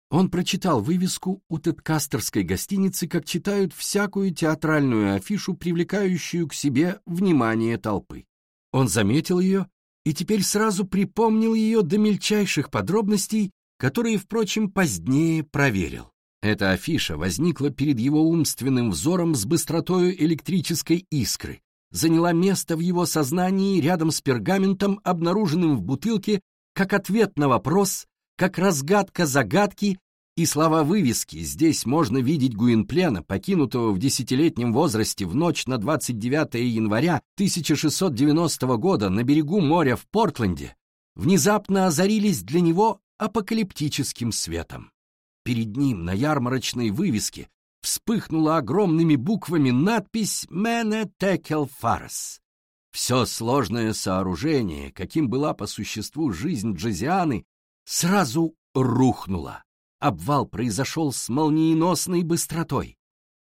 Он прочитал вывеску у Теткастерской гостиницы, как читают всякую театральную афишу, привлекающую к себе внимание толпы. Он заметил ее и теперь сразу припомнил ее до мельчайших подробностей, которые, впрочем, позднее проверил. Эта афиша возникла перед его умственным взором с быстротою электрической искры, заняла место в его сознании рядом с пергаментом, обнаруженным в бутылке, как ответ на вопрос, как разгадка загадки и слова вывески. Здесь можно видеть Гуинплена, покинутого в десятилетнем возрасте в ночь на 29 января 1690 года на берегу моря в Портленде, внезапно озарились для него апокалиптическим светом. Перед ним на ярмарочной вывеске вспыхнула огромными буквами надпись «Мене Текел Фарес». Все сложное сооружение, каким была по существу жизнь Джозианы, сразу рухнуло. Обвал произошел с молниеносной быстротой.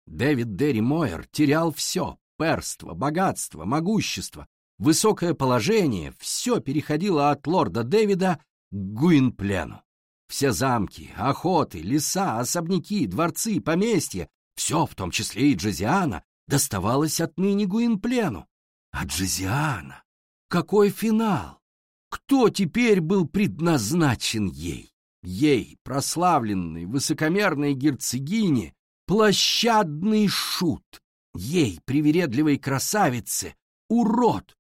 Дэвид Дерри Мойер терял все — перство, богатство, могущество, высокое положение — все переходило от лорда Дэвида к Гуинплену. Все замки, охоты, леса, особняки, дворцы, поместья, все, в том числе и Джозиана, доставалось отныне Гуинплену. А Джозиана, Какой финал? Кто теперь был предназначен ей? Ей, прославленной, высокомерной герцогине, площадный шут. Ей, привередливой красавице, урод.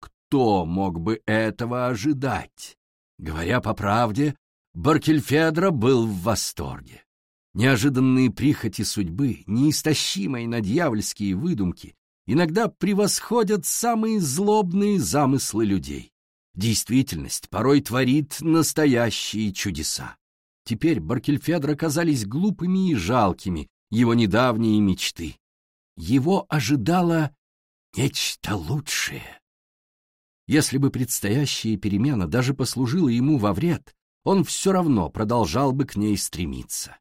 Кто мог бы этого ожидать? Говоря по правде, Баркельфедро был в восторге. Неожиданные прихоти судьбы, неистощимые на дьявольские выдумки, иногда превосходят самые злобные замыслы людей. Действительность порой творит настоящие чудеса. Теперь Баркельфедро казались глупыми и жалкими его недавние мечты. Его ожидало нечто лучшее. Если бы предстоящая перемена даже послужила ему во вред, он все равно продолжал бы к ней стремиться.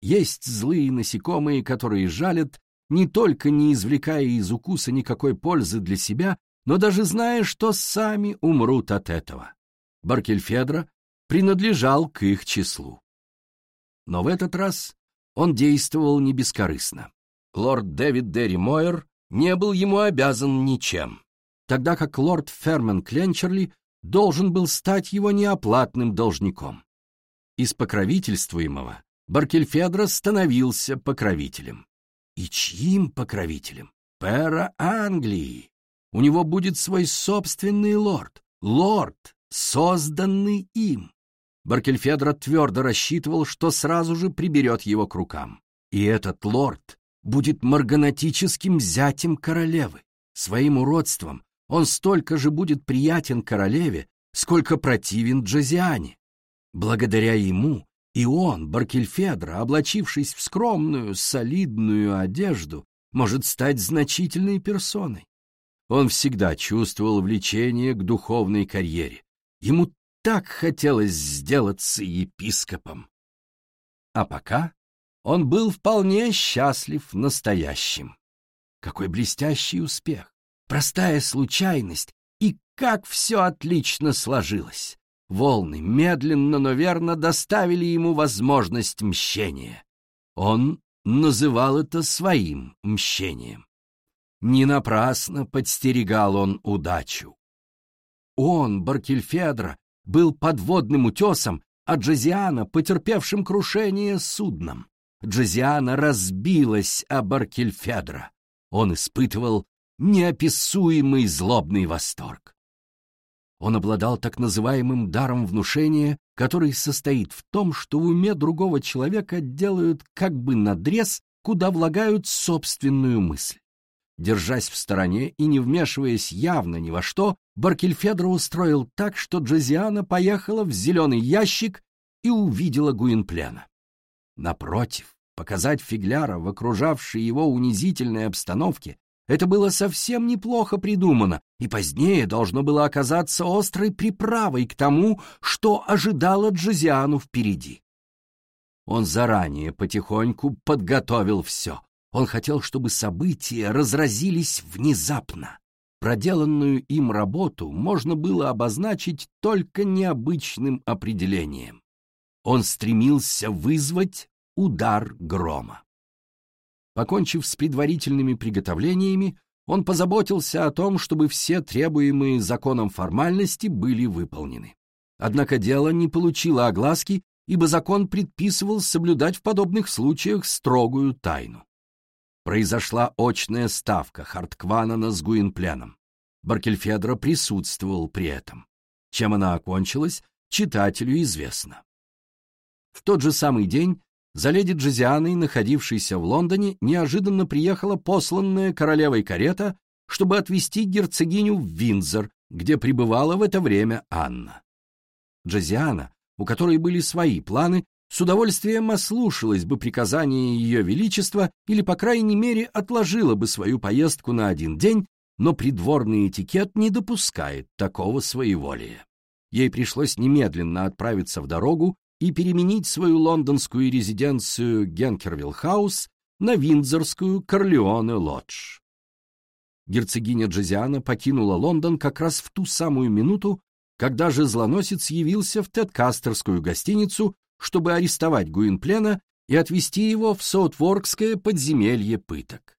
Есть злые насекомые, которые жалят, не только не извлекая из укуса никакой пользы для себя, но даже зная, что сами умрут от этого. Баркельфедро принадлежал к их числу. Но в этот раз он действовал не бескорыстно. Лорд Дэвид Дерри Мойер не был ему обязан ничем, тогда как лорд Фермен Кленчерли должен был стать его неоплатным должником. Из покровительствуемого Баркельфедро становился покровителем. И чьим покровителем? Пера Англии. У него будет свой собственный лорд, лорд, созданный им. Баркельфедро твердо рассчитывал, что сразу же приберет его к рукам. И этот лорд будет марганатическим зятем королевы. Своим уродством он столько же будет приятен королеве, сколько противен Джозиане. Благодаря ему и он, Баркельфедро, облачившись в скромную, солидную одежду, может стать значительной персоной. Он всегда чувствовал влечение к духовной карьере. Ему так хотелось сделаться епископом. А пока он был вполне счастлив настоящим. Какой блестящий успех! Простая случайность, и как все отлично сложилось! Волны медленно, но верно доставили ему возможность мщения. Он называл это своим мщением. Не напрасно подстерегал он удачу. Он, Баркельфедро, был подводным утесом, а Джозиана — потерпевшим крушение судном. Джозиана разбилась о Баркельфедро. Он испытывал неописуемый злобный восторг. Он обладал так называемым даром внушения, который состоит в том, что в уме другого человека делают как бы надрез, куда влагают собственную мысль. Держась в стороне и не вмешиваясь явно ни во что, Баркельфедро устроил так, что Джозиана поехала в зеленый ящик и увидела Гуинплена. Напротив, показать фигляра в окружавшей его унизительной обстановке это было совсем неплохо придумано, и позднее должно было оказаться острой приправой к тому, что ожидало Джозиану впереди. Он заранее потихоньку подготовил все. Он хотел, чтобы события разразились внезапно. Проделанную им работу можно было обозначить только необычным определением. Он стремился вызвать удар грома. Покончив с предварительными приготовлениями, он позаботился о том, чтобы все требуемые законом формальности были выполнены. Однако дело не получило огласки, ибо закон предписывал соблюдать в подобных случаях строгую тайну. Произошла очная ставка Харткванана с Гуинпленом. Баркельфедро присутствовал при этом. Чем она окончилась, читателю известно. В тот же самый день за леди Джозианой, находившейся в Лондоне, неожиданно приехала посланная королевой карета, чтобы отвезти герцогиню в Виндзор, где пребывала в это время Анна. Джозиана, у которой были свои планы, с удовольствием ослушалась бы приказания Ее Величества или, по крайней мере, отложила бы свою поездку на один день, но придворный этикет не допускает такого своеволия. Ей пришлось немедленно отправиться в дорогу и переменить свою лондонскую резиденцию Генкервилл-хаус на Виндзорскую Корлеоне-лодж. Герцогиня Джозиана покинула Лондон как раз в ту самую минуту, когда жезлоносец явился в Тедкастерскую гостиницу, чтобы арестовать Гуинплена и отвезти его в Саутворкское подземелье пыток.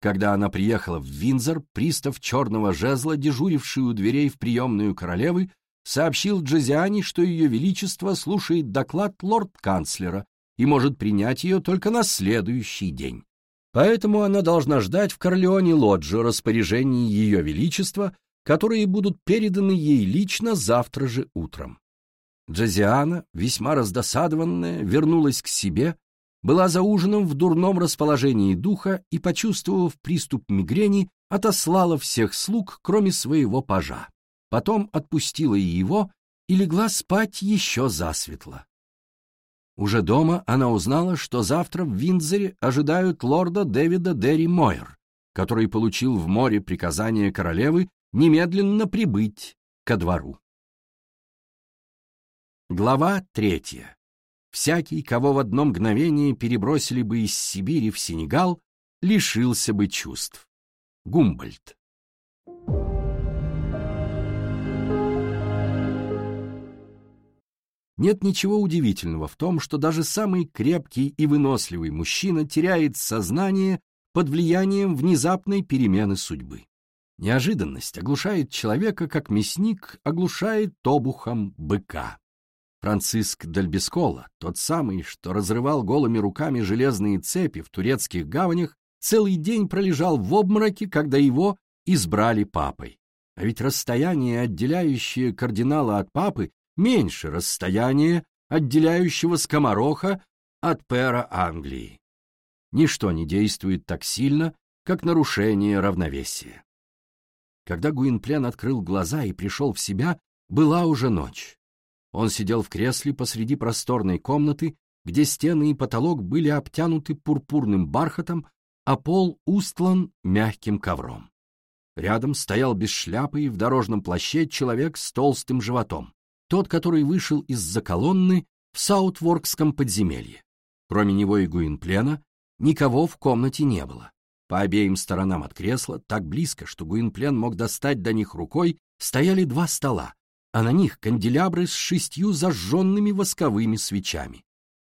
Когда она приехала в Винзор, пристав черного жезла, дежуривший у дверей в приемную королевы, сообщил Джозиане, что ее величество слушает доклад лорд-канцлера и может принять ее только на следующий день. Поэтому она должна ждать в Корлеоне Лоджи распоряжений ее величества, которые будут переданы ей лично завтра же утром. Джозиана, весьма раздосадованная, вернулась к себе, была за ужином в дурном расположении духа и, почувствовав приступ мигрени, отослала всех слуг, кроме своего пажа. Потом отпустила и его и легла спать еще засветло. Уже дома она узнала, что завтра в Виндзоре ожидают лорда Дэвида Дерри Мойер, который получил в море приказание королевы немедленно прибыть ко двору. Глава третья. Всякий, кого в одно мгновение перебросили бы из Сибири в Сенегал, лишился бы чувств. Гумбольд. Нет ничего удивительного в том, что даже самый крепкий и выносливый мужчина теряет сознание под влиянием внезапной перемены судьбы. Неожиданность оглушает человека, как мясник оглушает обухом быка. Франциск Дальбескола, тот самый, что разрывал голыми руками железные цепи в турецких гаванях, целый день пролежал в обмороке, когда его избрали папой. А ведь расстояние, отделяющее кардинала от папы, меньше расстояния, отделяющего скомороха от пера Англии. Ничто не действует так сильно, как нарушение равновесия. Когда Гуинплен открыл глаза и пришел в себя, была уже ночь. Он сидел в кресле посреди просторной комнаты, где стены и потолок были обтянуты пурпурным бархатом, а пол устлан мягким ковром. Рядом стоял без шляпы и в дорожном плаще человек с толстым животом, тот, который вышел из-за колонны в Саутворкском подземелье. Кроме него и Гуинплена, никого в комнате не было. По обеим сторонам от кресла, так близко, что Гуинплен мог достать до них рукой, стояли два стола, а на них канделябры с шестью зажженными восковыми свечами.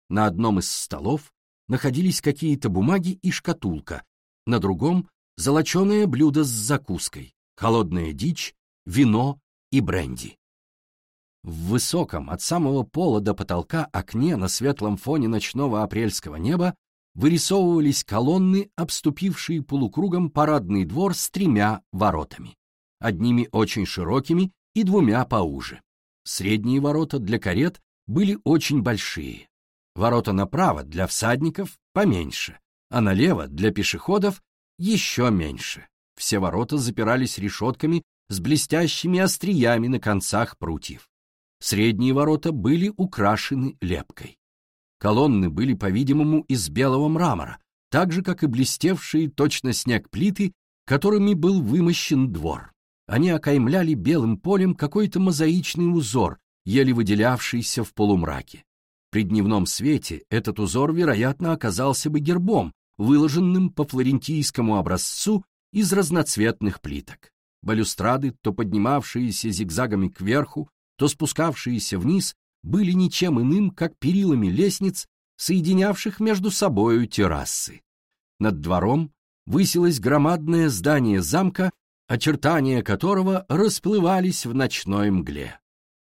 На одном из столов находились какие-то бумаги и шкатулка, на другом — золоченое блюдо с закуской, холодная дичь, вино и бренди. В высоком, от самого пола до потолка окне на светлом фоне ночного апрельского неба вырисовывались колонны, обступившие полукругом парадный двор с тремя воротами, одними очень широкими и двумя поуже. Средние ворота для карет были очень большие. Ворота направо для всадников поменьше, а налево для пешеходов еще меньше. Все ворота запирались решетками с блестящими остриями на концах прутьев. Средние ворота были украшены лепкой. Колонны были, по-видимому, из белого мрамора, так же, как и блестевшие точно снег плиты, которыми был вымощен двор. Они окаймляли белым полем какой-то мозаичный узор, еле выделявшийся в полумраке. При дневном свете этот узор, вероятно, оказался бы гербом, выложенным по флорентийскому образцу из разноцветных плиток. Балюстрады, то поднимавшиеся зигзагами кверху, то спускавшиеся вниз, были ничем иным, как перилами лестниц, соединявших между собою террасы. Над двором высилось громадное здание замка очертания которого расплывались в ночной мгле.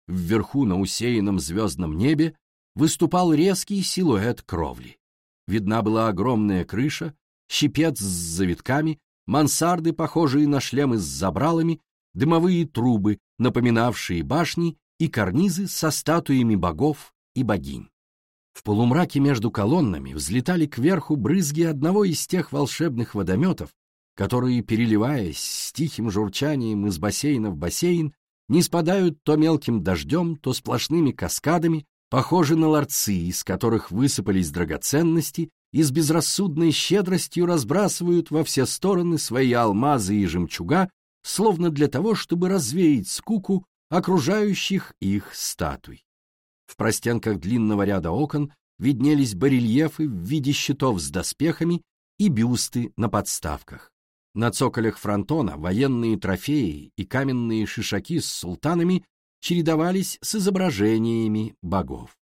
Вверху на усеянном звездном небе выступал резкий силуэт кровли. Видна была огромная крыша, щипец с завитками, мансарды, похожие на шлемы с забралами, дымовые трубы, напоминавшие башни, и карнизы со статуями богов и богинь. В полумраке между колоннами взлетали кверху брызги одного из тех волшебных водометов, которые, переливаясь с тихим журчанием из бассейна в бассейн, не спадают то мелким дождем, то сплошными каскадами, похожи на ларцы, из которых высыпались драгоценности и с безрассудной щедростью разбрасывают во все стороны свои алмазы и жемчуга, словно для того, чтобы развеять скуку окружающих их статуй. В простенках длинного ряда окон виднелись барельефы в виде щитов с доспехами и бюсты на подставках. На цоколях фронтона военные трофеи и каменные шишаки с султанами чередовались с изображениями богов.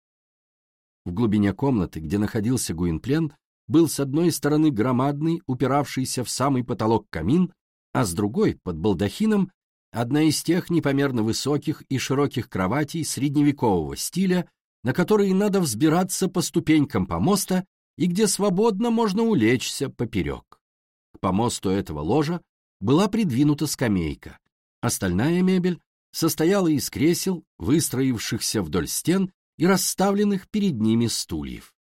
В глубине комнаты, где находился Гуинплен, был с одной стороны громадный, упиравшийся в самый потолок камин, а с другой, под балдахином, одна из тех непомерно высоких и широких кроватей средневекового стиля, на которые надо взбираться по ступенькам помоста и где свободно можно улечься поперек. К помосту этого ложа была придвинута скамейка. Остальная мебель состояла из кресел, выстроившихся вдоль стен и расставленных перед ними стульев.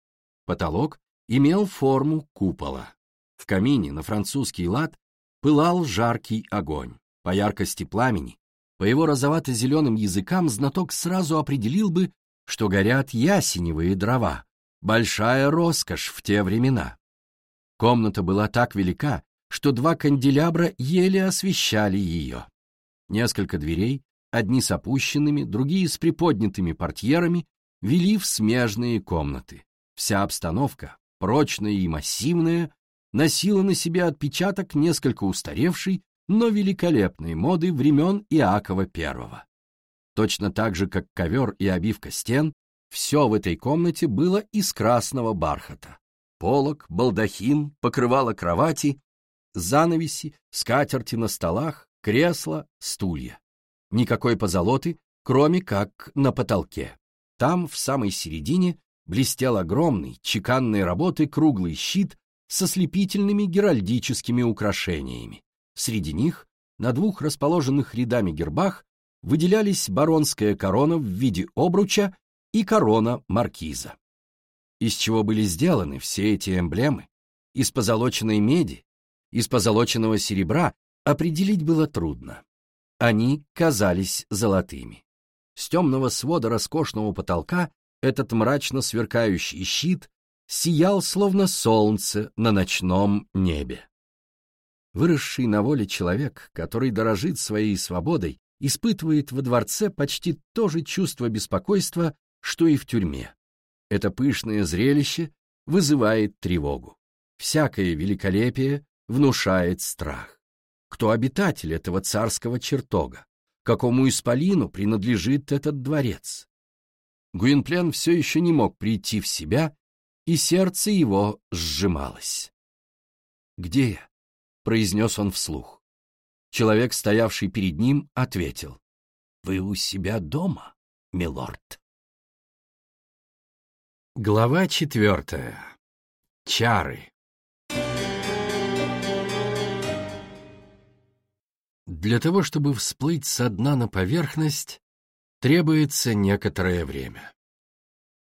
Потолок имел форму купола. В камине на французский лад пылал жаркий огонь. По яркости пламени, по его розовато-зеленым языкам знаток сразу определил бы, что горят ясеневые дрова. Большая роскошь в те времена. Комната была так велика, что два канделябра еле освещали ее. Несколько дверей, одни с опущенными, другие с приподнятыми портьерами, вели в смежные комнаты. Вся обстановка, прочная и массивная, носила на себе отпечаток несколько устаревшей, но великолепной моды времен Иакова I. Точно так же, как ковер и обивка стен, все в этой комнате было из красного бархата. Полок, балдахин, покрывало кровати, занавеси, скатерти на столах, кресла, стулья. Никакой позолоты, кроме как на потолке. Там, в самой середине, блестел огромный, чеканной работы круглый щит со слепительными геральдическими украшениями. Среди них, на двух расположенных рядами гербах, выделялись баронская корона в виде обруча и корона маркиза. Из чего были сделаны все эти эмблемы? Из позолоченной меди, из позолоченного серебра определить было трудно. Они казались золотыми. С темного свода роскошного потолка этот мрачно сверкающий щит сиял словно солнце на ночном небе. Выросший на воле человек, который дорожит своей свободой, испытывает во дворце почти то же чувство беспокойства, что и в тюрьме. Это пышное зрелище вызывает тревогу. Всякое великолепие внушает страх. Кто обитатель этого царского чертога? Какому исполину принадлежит этот дворец? Гуинплен все еще не мог прийти в себя, и сердце его сжималось. «Где я?» — произнес он вслух. Человек, стоявший перед ним, ответил. «Вы у себя дома, милорд?» Глава четвертая. Чары. Для того, чтобы всплыть со дна на поверхность, требуется некоторое время.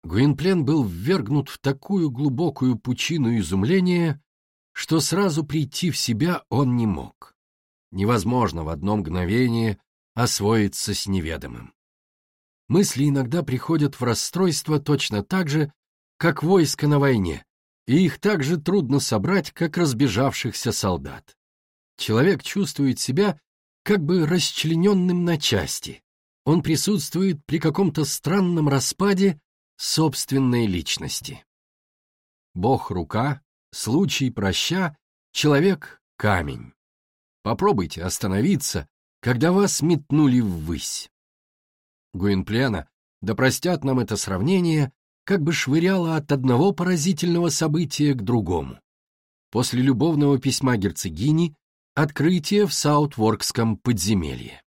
Гуинплен был ввергнут в такую глубокую пучину изумления, что сразу прийти в себя он не мог. Невозможно в одно мгновение освоиться с неведомым. Мысли иногда приходят в расстройство точно так же, как войско на войне, и их так же трудно собрать, как разбежавшихся солдат. Человек чувствует себя как бы расчлененным на части. Он присутствует при каком-то странном распаде собственной личности. Бог — рука, случай — проща, человек — камень. Попробуйте остановиться, когда вас метнули ввысь. Гуинплена, да простят нам это сравнение, как бы швыряло от одного поразительного события к другому. После любовного письма герцогини Открытие в Саутворкском подземелье.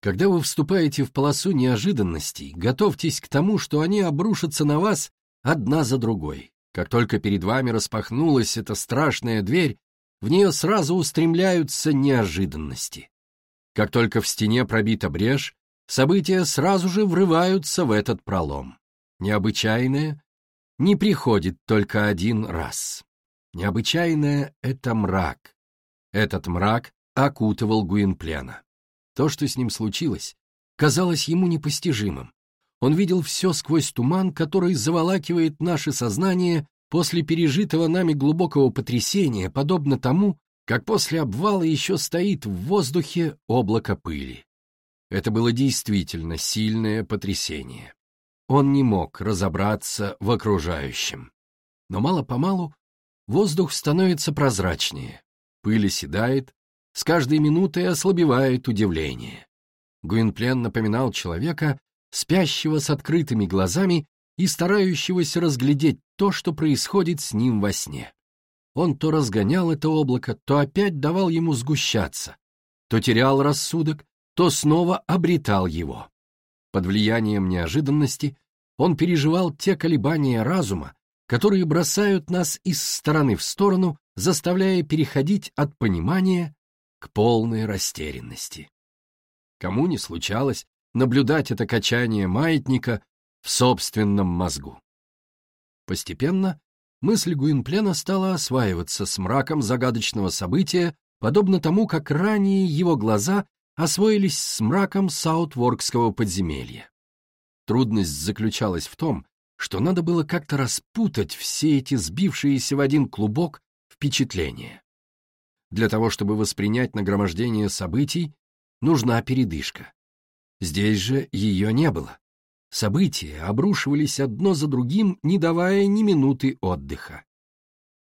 Когда вы вступаете в полосу неожиданностей, готовьтесь к тому, что они обрушатся на вас одна за другой. Как только перед вами распахнулась эта страшная дверь, в нее сразу устремляются неожиданности. Как только в стене пробита брешь, события сразу же врываются в этот пролом. Необычайное не приходит только один раз. Необычайное — это мрак, этот мрак окутывал Гуинплена. То, что с ним случилось, казалось ему непостижимым. Он видел все сквозь туман, который заволакивает наше сознание после пережитого нами глубокого потрясения, подобно тому, как после обвала еще стоит в воздухе облако пыли. Это было действительно сильное потрясение. Он не мог разобраться в окружающем. Но мало-помалу воздух становится прозрачнее, Пыль оседает, с каждой минутой ослабевает удивление. Гуинплен напоминал человека, спящего с открытыми глазами и старающегося разглядеть то, что происходит с ним во сне. Он то разгонял это облако, то опять давал ему сгущаться, то терял рассудок, то снова обретал его. Под влиянием неожиданности он переживал те колебания разума, которые бросают нас из стороны в сторону, заставляя переходить от понимания к полной растерянности. Кому не случалось наблюдать это качание маятника в собственном мозгу? Постепенно мысль Гуинплена стала осваиваться с мраком загадочного события, подобно тому, как ранее его глаза освоились с мраком Саутворкского подземелья. Трудность заключалась в том, что надо было как-то распутать все эти сбившиеся в один клубок впечатления. Для того, чтобы воспринять нагромождение событий, нужна передышка. Здесь же ее не было. События обрушивались одно за другим, не давая ни минуты отдыха.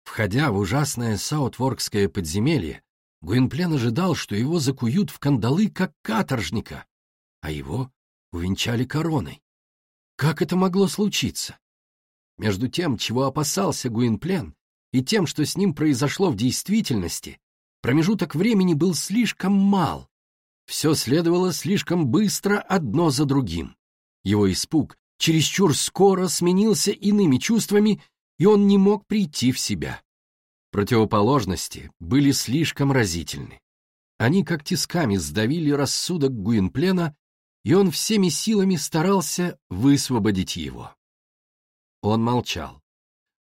Входя в ужасное Саутворкское подземелье, Гуинплен ожидал, что его закуют в кандалы, как каторжника, а его увенчали короной. Как это могло случиться? Между тем, чего опасался Гуинплен, и тем, что с ним произошло в действительности, промежуток времени был слишком мал. Все следовало слишком быстро одно за другим. Его испуг чересчур скоро сменился иными чувствами, и он не мог прийти в себя. Противоположности были слишком разительны. Они как тисками сдавили рассудок Гуинплена и он всеми силами старался высвободить его. Он молчал.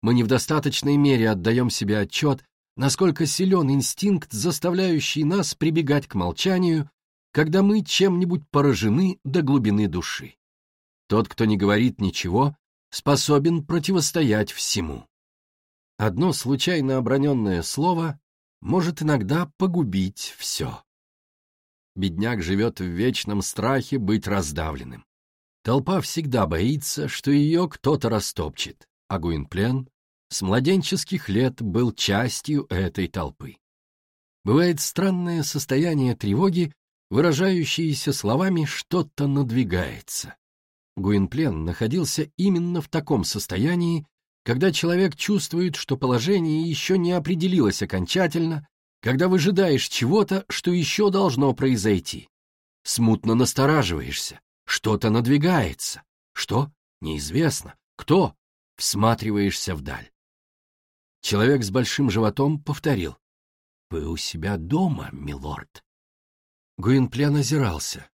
Мы не в достаточной мере отдаем себе отчет, насколько силен инстинкт, заставляющий нас прибегать к молчанию, когда мы чем-нибудь поражены до глубины души. Тот, кто не говорит ничего, способен противостоять всему. Одно случайно оброненное слово может иногда погубить все. Бедняк живет в вечном страхе быть раздавленным. Толпа всегда боится, что ее кто-то растопчет, а Гуинплен с младенческих лет был частью этой толпы. Бывает странное состояние тревоги, выражающееся словами «что-то надвигается». Гуинплен находился именно в таком состоянии, когда человек чувствует, что положение еще не определилось окончательно, когда выжидаешь чего-то, что еще должно произойти. Смутно настораживаешься, что-то надвигается. Что? Неизвестно. Кто? Всматриваешься вдаль. Человек с большим животом повторил. «Вы у себя дома, милорд?» Гуинплен озирался.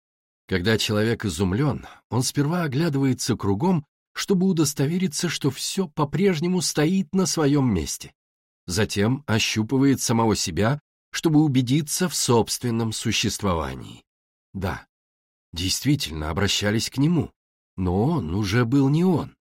Когда человек изумлен, он сперва оглядывается кругом, чтобы удостовериться, что все по-прежнему стоит на своем месте затем ощупывает самого себя, чтобы убедиться в собственном существовании. Да, действительно обращались к нему, но он уже был не он.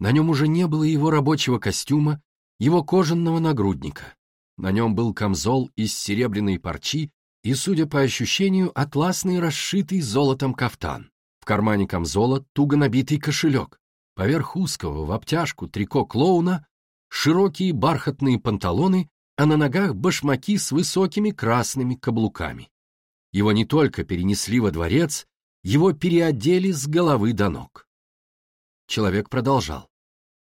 На нем уже не было его рабочего костюма, его кожаного нагрудника. На нем был камзол из серебряной парчи и, судя по ощущению, атласный расшитый золотом кафтан. В кармане камзола туго набитый кошелек. Поверх узкого в обтяжку трико клоуна широкие бархатные панталоны, а на ногах башмаки с высокими красными каблуками. Его не только перенесли во дворец, его переодели с головы до ног. Человек продолжал.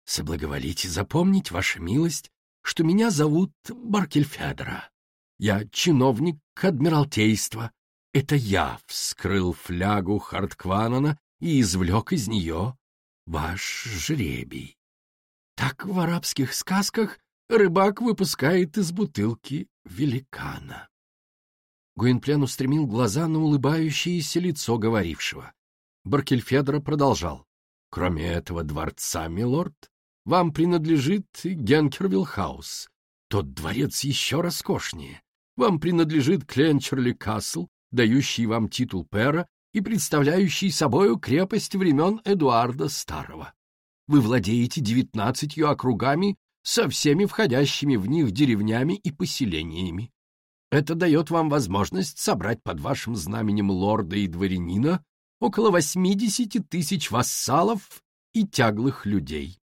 «Соблаговолите запомнить, ваша милость, что меня зовут Баркельфедра. Я чиновник Адмиралтейства. Это я вскрыл флягу Харткванана и извлек из нее ваш жребий. Так в арабских сказках рыбак выпускает из бутылки великана. Гуинплен устремил глаза на улыбающееся лицо говорившего. Баркельфедро продолжал. «Кроме этого дворца, милорд, вам принадлежит Генкервилл-хаус. Тот дворец еще роскошнее. Вам принадлежит Кленчерли Касл, дающий вам титул пера и представляющий собою крепость времен Эдуарда Старого вы владеете девятнадцатью округами со всеми входящими в них деревнями и поселениями. Это дает вам возможность собрать под вашим знаменем лорда и дворянина около восьмидесяти тысяч вассалов и тяглых людей.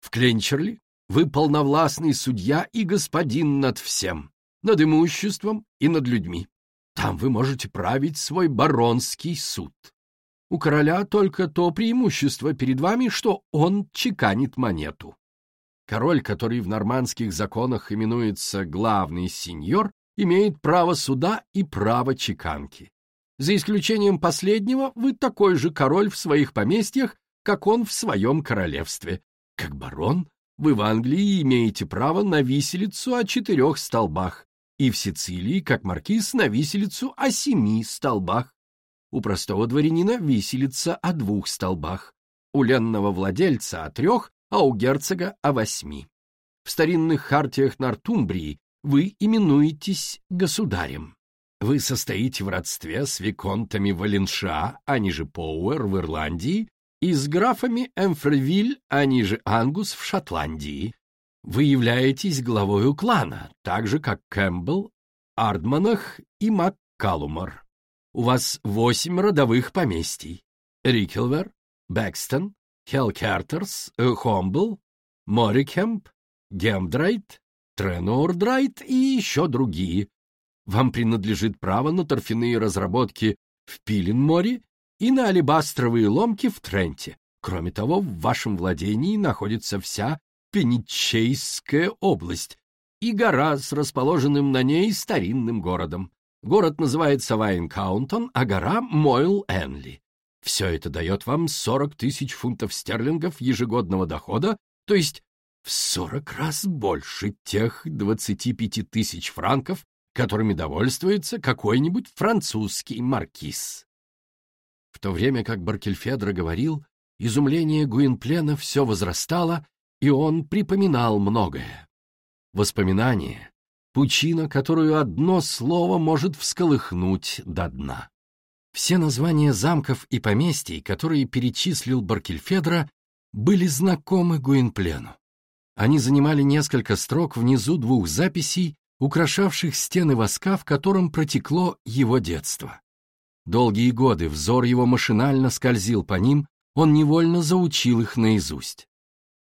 В Кленчерли вы полновластный судья и господин над всем, над имуществом и над людьми. Там вы можете править свой баронский суд. У короля только то преимущество перед вами, что он чеканит монету. Король, который в нормандских законах именуется главный сеньор, имеет право суда и право чеканки. За исключением последнего, вы такой же король в своих поместьях, как он в своем королевстве. Как барон, вы в Англии имеете право на виселицу о четырех столбах, и в Сицилии, как маркиз, на виселицу о семи столбах. У простого дворянина виселица о двух столбах, у ленного владельца о трех, а у герцога о восьми. В старинных хартиях Нортумбрии вы именуетесь государем. Вы состоите в родстве с виконтами Валенша, они же Поуэр в Ирландии, и с графами Умфревиль, они же Ангус в Шотландии. Вы являетесь главою клана, так же, как Кэмпбелл, Ардманах и МакКаллумор. У вас восемь родовых поместий. Рикелвер, Бэкстон, Хелкертерс, Хомбл, Морикемп, Гемдрайт, Тренордрайт и еще другие. Вам принадлежит право на торфяные разработки в Пиленморе и на алебастровые ломки в Тренте. Кроме того, в вашем владении находится вся Пеничейская область и гора с расположенным на ней старинным городом. Город называется Вайнкаунтон, а гора — Мойл-Энли. Все это дает вам 40 тысяч фунтов стерлингов ежегодного дохода, то есть в 40 раз больше тех 25 тысяч франков, которыми довольствуется какой-нибудь французский маркиз. В то время как Баркельфедро говорил, изумление Гуинплена все возрастало, и он припоминал многое. Воспоминание — пучина, которую одно слово может всколыхнуть до дна. Все названия замков и поместий, которые перечислил Баркельфедро, были знакомы Гуинплену. Они занимали несколько строк внизу двух записей, украшавших стены воска, в котором протекло его детство. Долгие годы взор его машинально скользил по ним, он невольно заучил их наизусть.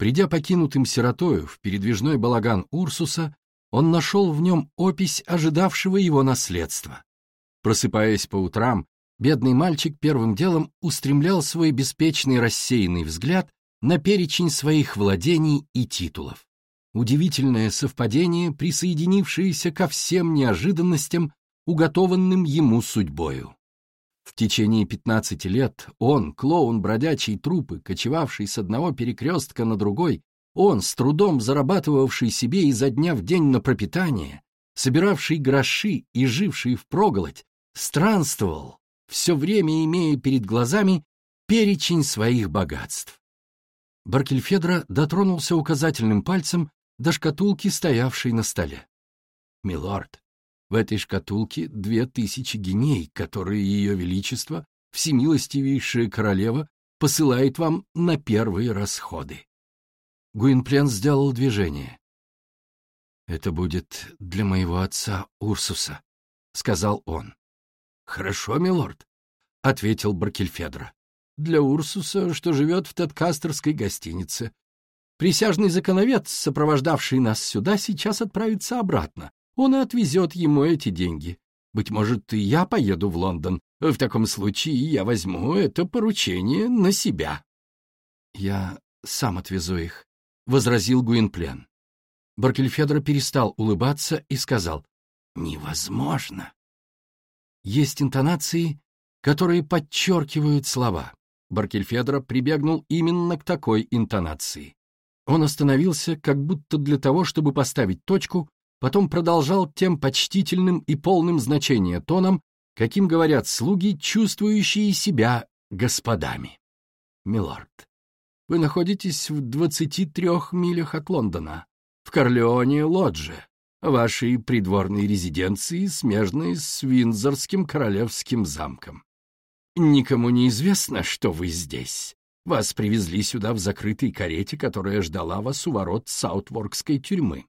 Придя покинутым сиротою в передвижной балаган Урсуса, он нашел в нем опись ожидавшего его наследства. Просыпаясь по утрам, бедный мальчик первым делом устремлял свой беспечный рассеянный взгляд на перечень своих владений и титулов. Удивительное совпадение, присоединившееся ко всем неожиданностям, уготованным ему судьбою. В течение пятнадцати лет он, клоун бродячей трупы, кочевавший с одного перекрестка на другой, он, с трудом зарабатывавший себе изо дня в день на пропитание, собиравший гроши и живший впроголодь, странствовал, все время имея перед глазами перечень своих богатств. Баркельфедро дотронулся указательным пальцем до шкатулки, стоявшей на столе. «Милорд, в этой шкатулке две тысячи геней, которые ее величество, всемилостивейшая королева, посылает вам на первые расходы. Гуинплен сделал движение. «Это будет для моего отца Урсуса», — сказал он. «Хорошо, милорд», — ответил Баркельфедро. «Для Урсуса, что живет в Теткастерской гостинице. Присяжный законовед, сопровождавший нас сюда, сейчас отправится обратно он и отвезет ему эти деньги. Быть может, и я поеду в Лондон. В таком случае я возьму это поручение на себя. — Я сам отвезу их, — возразил Гуинплен. Баркельфедро перестал улыбаться и сказал, — Невозможно. Есть интонации, которые подчеркивают слова. Баркельфедро прибегнул именно к такой интонации. Он остановился, как будто для того, чтобы поставить точку, потом продолжал тем почтительным и полным значения тоном, каким говорят слуги, чувствующие себя господами. «Милорд, вы находитесь в двадцати трех милях от Лондона, в Корлеоне Лодже, вашей придворной резиденции, смежной с Виндзорским королевским замком. Никому не известно, что вы здесь. Вас привезли сюда в закрытой карете, которая ждала вас у ворот Саутворкской тюрьмы.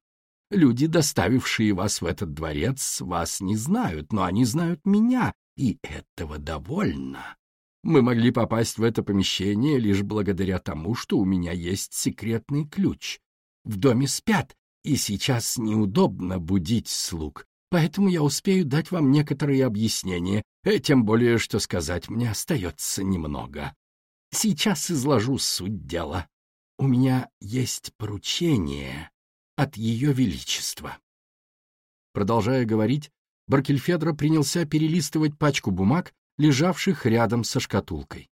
Люди, доставившие вас в этот дворец, вас не знают, но они знают меня, и этого довольно. Мы могли попасть в это помещение лишь благодаря тому, что у меня есть секретный ключ. В доме спят, и сейчас неудобно будить слуг, поэтому я успею дать вам некоторые объяснения, э, тем более, что сказать мне остается немного. Сейчас изложу суть дела. У меня есть поручение от Ее Величества. Продолжая говорить, Баркельфедро принялся перелистывать пачку бумаг, лежавших рядом со шкатулкой.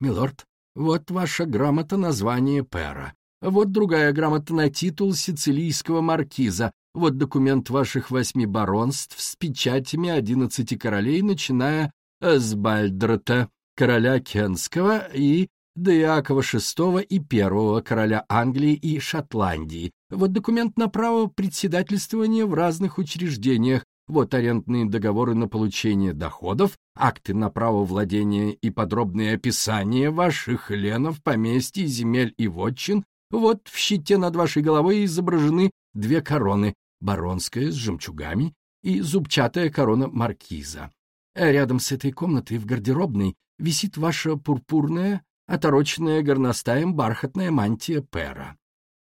«Милорд, вот ваша грамота название пера. Вот другая грамота на титул сицилийского маркиза. Вот документ ваших восьми баронств с печатями одиннадцати королей, начиная с Бальдрата, короля Кенского, и до Иакова VI и первого короля Англии и Шотландии. Вот документ на право председательствования в разных учреждениях, вот арендные договоры на получение доходов, акты на право владения и подробные описания ваших ленов, поместьй, земель и вотчин. Вот в щите над вашей головой изображены две короны, баронская с жемчугами и зубчатая корона маркиза. Рядом с этой комнатой в гардеробной висит ваша пурпурная, отороченная горностаем бархатная мантия пера.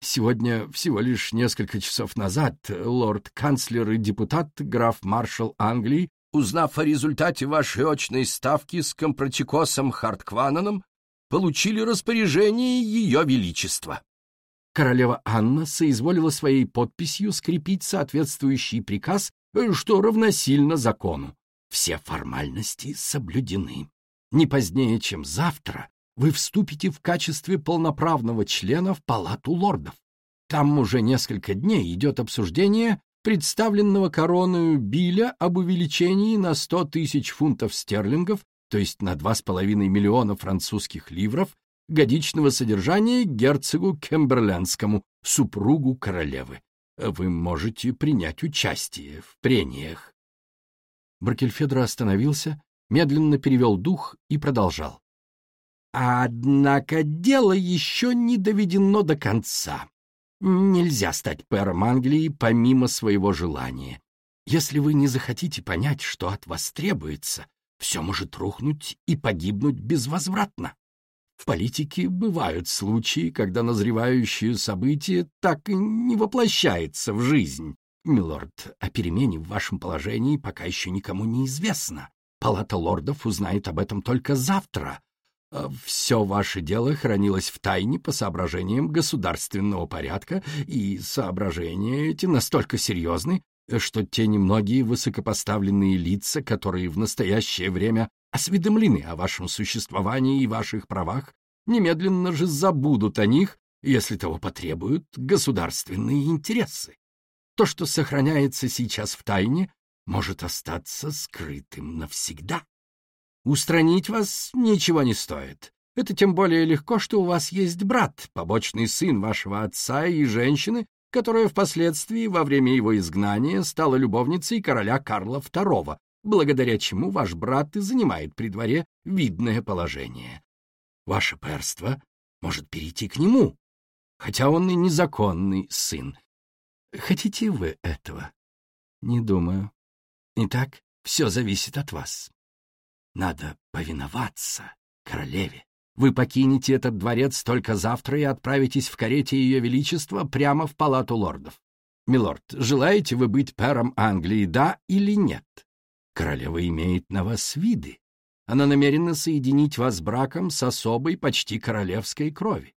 Сегодня, всего лишь несколько часов назад, лорд-канцлер и депутат, граф-маршал Англии, узнав о результате вашей очной ставки с компротикосом Хартквананом, получили распоряжение Ее Величества. Королева Анна соизволила своей подписью скрепить соответствующий приказ, что равносильно закону. Все формальности соблюдены. Не позднее, чем завтра, вы вступите в качестве полноправного члена в Палату лордов. Там уже несколько дней идет обсуждение представленного короною Биля об увеличении на 100 тысяч фунтов стерлингов, то есть на 2,5 миллиона французских ливров, годичного содержания герцогу Кемберлендскому, супругу королевы. Вы можете принять участие в прениях. Баркельфедро остановился, медленно перевел дух и продолжал. Однако дело еще не доведено до конца. Нельзя стать пэром Англии помимо своего желания. Если вы не захотите понять, что от вас требуется, все может рухнуть и погибнуть безвозвратно. В политике бывают случаи, когда назревающее событие так и не воплощается в жизнь. Милорд, о перемене в вашем положении пока еще никому не известно. Палата лордов узнает об этом только завтра, все ваше дело хранилось в тайне по соображениям государственного порядка, и соображения эти настолько серьезны, что те немногие высокопоставленные лица, которые в настоящее время осведомлены о вашем существовании и ваших правах, немедленно же забудут о них, если того потребуют государственные интересы. То, что сохраняется сейчас в тайне, может остаться скрытым навсегда. Устранить вас ничего не стоит. Это тем более легко, что у вас есть брат, побочный сын вашего отца и женщины, которая впоследствии, во время его изгнания, стала любовницей короля Карла II, благодаря чему ваш брат и занимает при дворе видное положение. Ваше перство может перейти к нему, хотя он и незаконный сын. Хотите вы этого? Не думаю. Итак, все зависит от вас. Надо повиноваться королеве. Вы покинете этот дворец только завтра и отправитесь в карете Ее Величества прямо в палату лордов. Милорд, желаете вы быть пером Англии, да или нет? Королева имеет на вас виды. Она намерена соединить вас браком с особой почти королевской крови.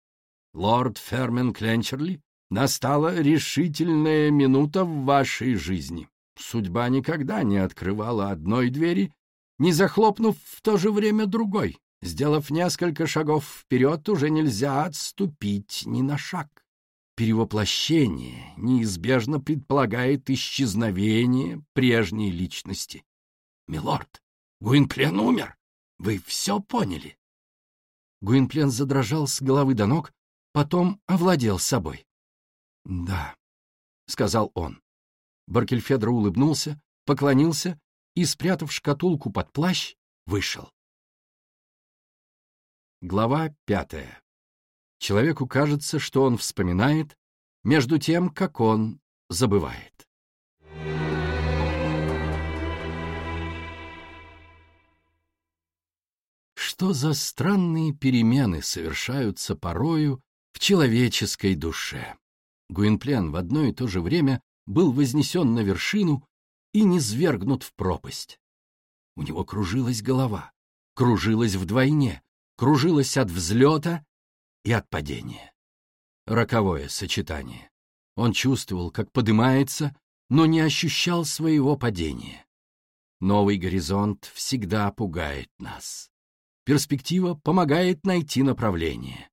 Лорд Фермен Кленчерли, настала решительная минута в вашей жизни. Судьба никогда не открывала одной двери не захлопнув в то же время другой. Сделав несколько шагов вперед, уже нельзя отступить ни на шаг. Перевоплощение неизбежно предполагает исчезновение прежней личности. «Милорд, Гуинплен умер! Вы все поняли?» Гуинплен задрожал с головы до ног, потом овладел собой. «Да», — сказал он. Баркельфедро улыбнулся, поклонился и, спрятав шкатулку под плащ, вышел. Глава пятая. Человеку кажется, что он вспоминает, между тем, как он забывает. Что за странные перемены совершаются порою в человеческой душе? Гуинплен в одно и то же время был вознесен на вершину и не свергнут в пропасть. У него кружилась голова, кружилась вдвойне, кружилась от взлета и от падения. Роковое сочетание. Он чувствовал, как подымается, но не ощущал своего падения. Новый горизонт всегда пугает нас. Перспектива помогает найти направление.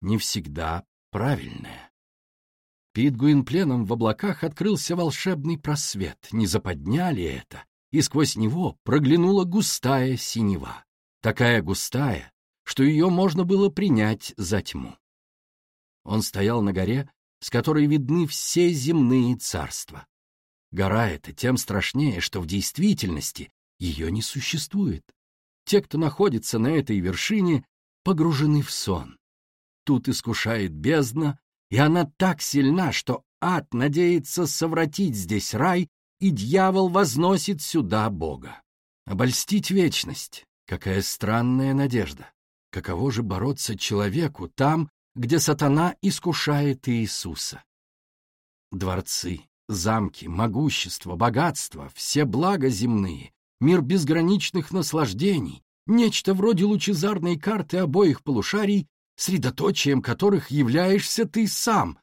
Не всегда правильное. Перед Гуинпленом в облаках открылся волшебный просвет, не заподняли это, и сквозь него проглянула густая синева, такая густая, что ее можно было принять за тьму. Он стоял на горе, с которой видны все земные царства. Гора эта тем страшнее, что в действительности ее не существует. Те, кто находится на этой вершине, погружены в сон. Тут искушает бездна, и она так сильна, что ад надеется совратить здесь рай, и дьявол возносит сюда Бога. Обольстить вечность — какая странная надежда. Каково же бороться человеку там, где сатана искушает Иисуса? Дворцы, замки, могущество, богатство, все блага земные, мир безграничных наслаждений, нечто вроде лучезарной карты обоих полушарий, средоточием которых являешься ты сам.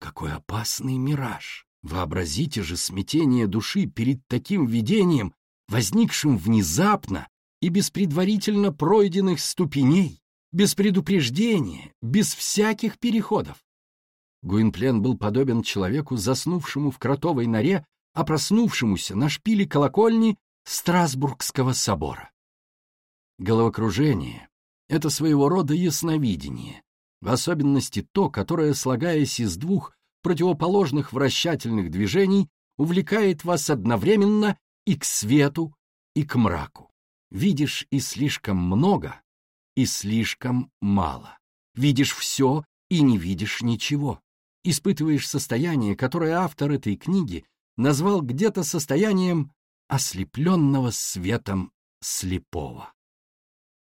Какой опасный мираж! Вообразите же смятение души перед таким видением, возникшим внезапно и без предварительно пройденных ступеней, без предупреждения, без всяких переходов. Гуинплен был подобен человеку, заснувшему в кротовой норе, а проснувшемуся на шпиле колокольни Страсбургского собора. Головокружение — это своего рода ясновидение, в особенности то, которое, слагаясь из двух противоположных вращательных движений, увлекает вас одновременно и к свету, и к мраку. Видишь и слишком много, и слишком мало. Видишь все и не видишь ничего испытываешь состояние, которое автор этой книги назвал где-то состоянием ослепленного светом слепого.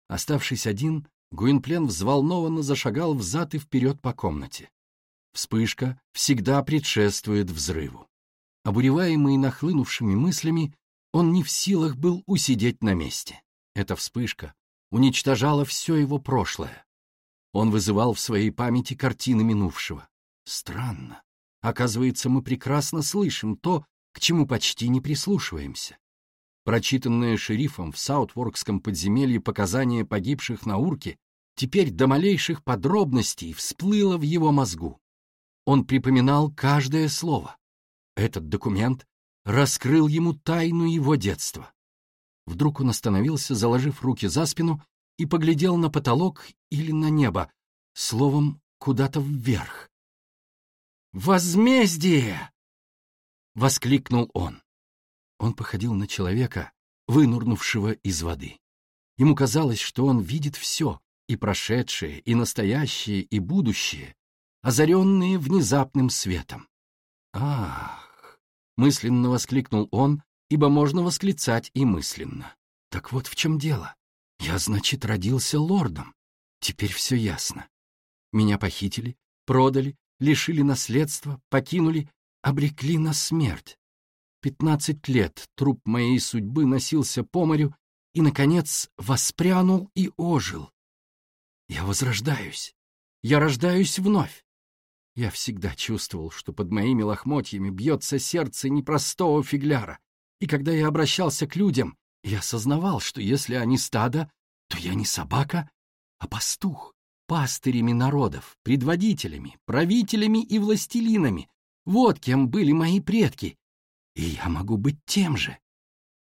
Оставшись один, Гуинплен взволнованно зашагал взад и вперед по комнате. Вспышка всегда предшествует взрыву. Обуреваемый нахлынувшими мыслями, он не в силах был усидеть на месте. Эта вспышка уничтожала все его прошлое. Он вызывал в своей памяти картины минувшего. Странно. Оказывается, мы прекрасно слышим то, к чему почти не прислушиваемся. Прочитанное шерифом в Саутворкском подземелье показания погибших на урке теперь до малейших подробностей всплыло в его мозгу. Он припоминал каждое слово. Этот документ раскрыл ему тайну его детства. Вдруг он остановился, заложив руки за спину, и поглядел на потолок или на небо, словом, куда-то вверх. «Возмездие!» — воскликнул он. Он походил на человека, вынурнувшего из воды. Ему казалось, что он видит все, и прошедшее, и настоящее, и будущее, озаренные внезапным светом. «Ах!» — мысленно воскликнул он, ибо можно восклицать и мысленно. «Так вот в чем дело. Я, значит, родился лордом. Теперь все ясно. Меня похитили, продали, лишили наследства, покинули, обрекли на смерть. Пятнадцать лет труп моей судьбы носился по морю и, наконец, воспрянул и ожил. Я возрождаюсь. Я рождаюсь вновь. Я всегда чувствовал, что под моими лохмотьями бьется сердце непростого фигляра, и когда я обращался к людям, я осознавал, что если они стадо, то я не собака, а пастух пастырями народов, предводителями, правителями и властелинами. Вот кем были мои предки. И я могу быть тем же.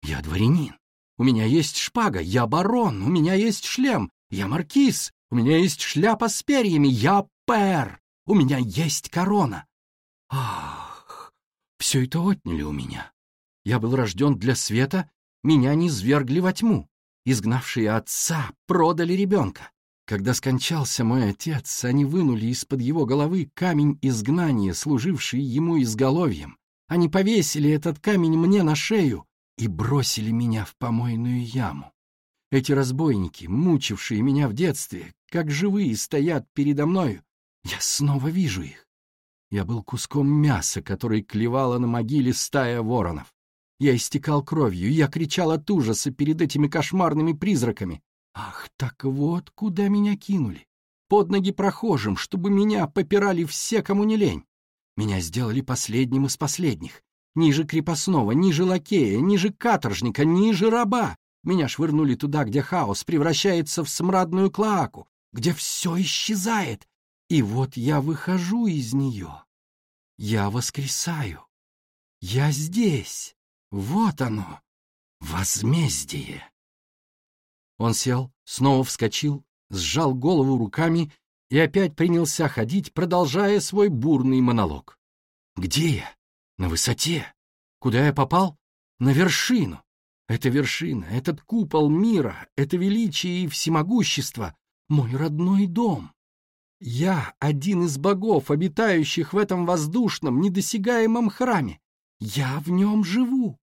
Я дворянин. У меня есть шпага, я барон, у меня есть шлем, я маркиз, у меня есть шляпа с перьями, я пэр, у меня есть корона. Ах, все это отняли у меня. Я был рожден для света, меня не свергли во тьму. Изгнавшие отца продали ребенка. Когда скончался мой отец, они вынули из-под его головы камень изгнания, служивший ему изголовьем. Они повесили этот камень мне на шею и бросили меня в помойную яму. Эти разбойники, мучившие меня в детстве, как живые стоят передо мною, я снова вижу их. Я был куском мяса, который клевала на могиле стая воронов. Я истекал кровью, я кричал от ужаса перед этими кошмарными призраками. Ах, так вот куда меня кинули. Под ноги прохожим, чтобы меня попирали все, кому не лень. Меня сделали последним из последних. Ниже крепостного, ниже лакея, ниже каторжника, ниже раба. Меня швырнули туда, где хаос превращается в смрадную клоаку, где все исчезает. И вот я выхожу из нее. Я воскресаю. Я здесь. Вот оно, возмездие. Он сел, снова вскочил, сжал голову руками и опять принялся ходить, продолжая свой бурный монолог. «Где я? На высоте. Куда я попал? На вершину. Это вершина, этот купол мира, это величие и всемогущество, мой родной дом. Я один из богов, обитающих в этом воздушном, недосягаемом храме. Я в нем живу.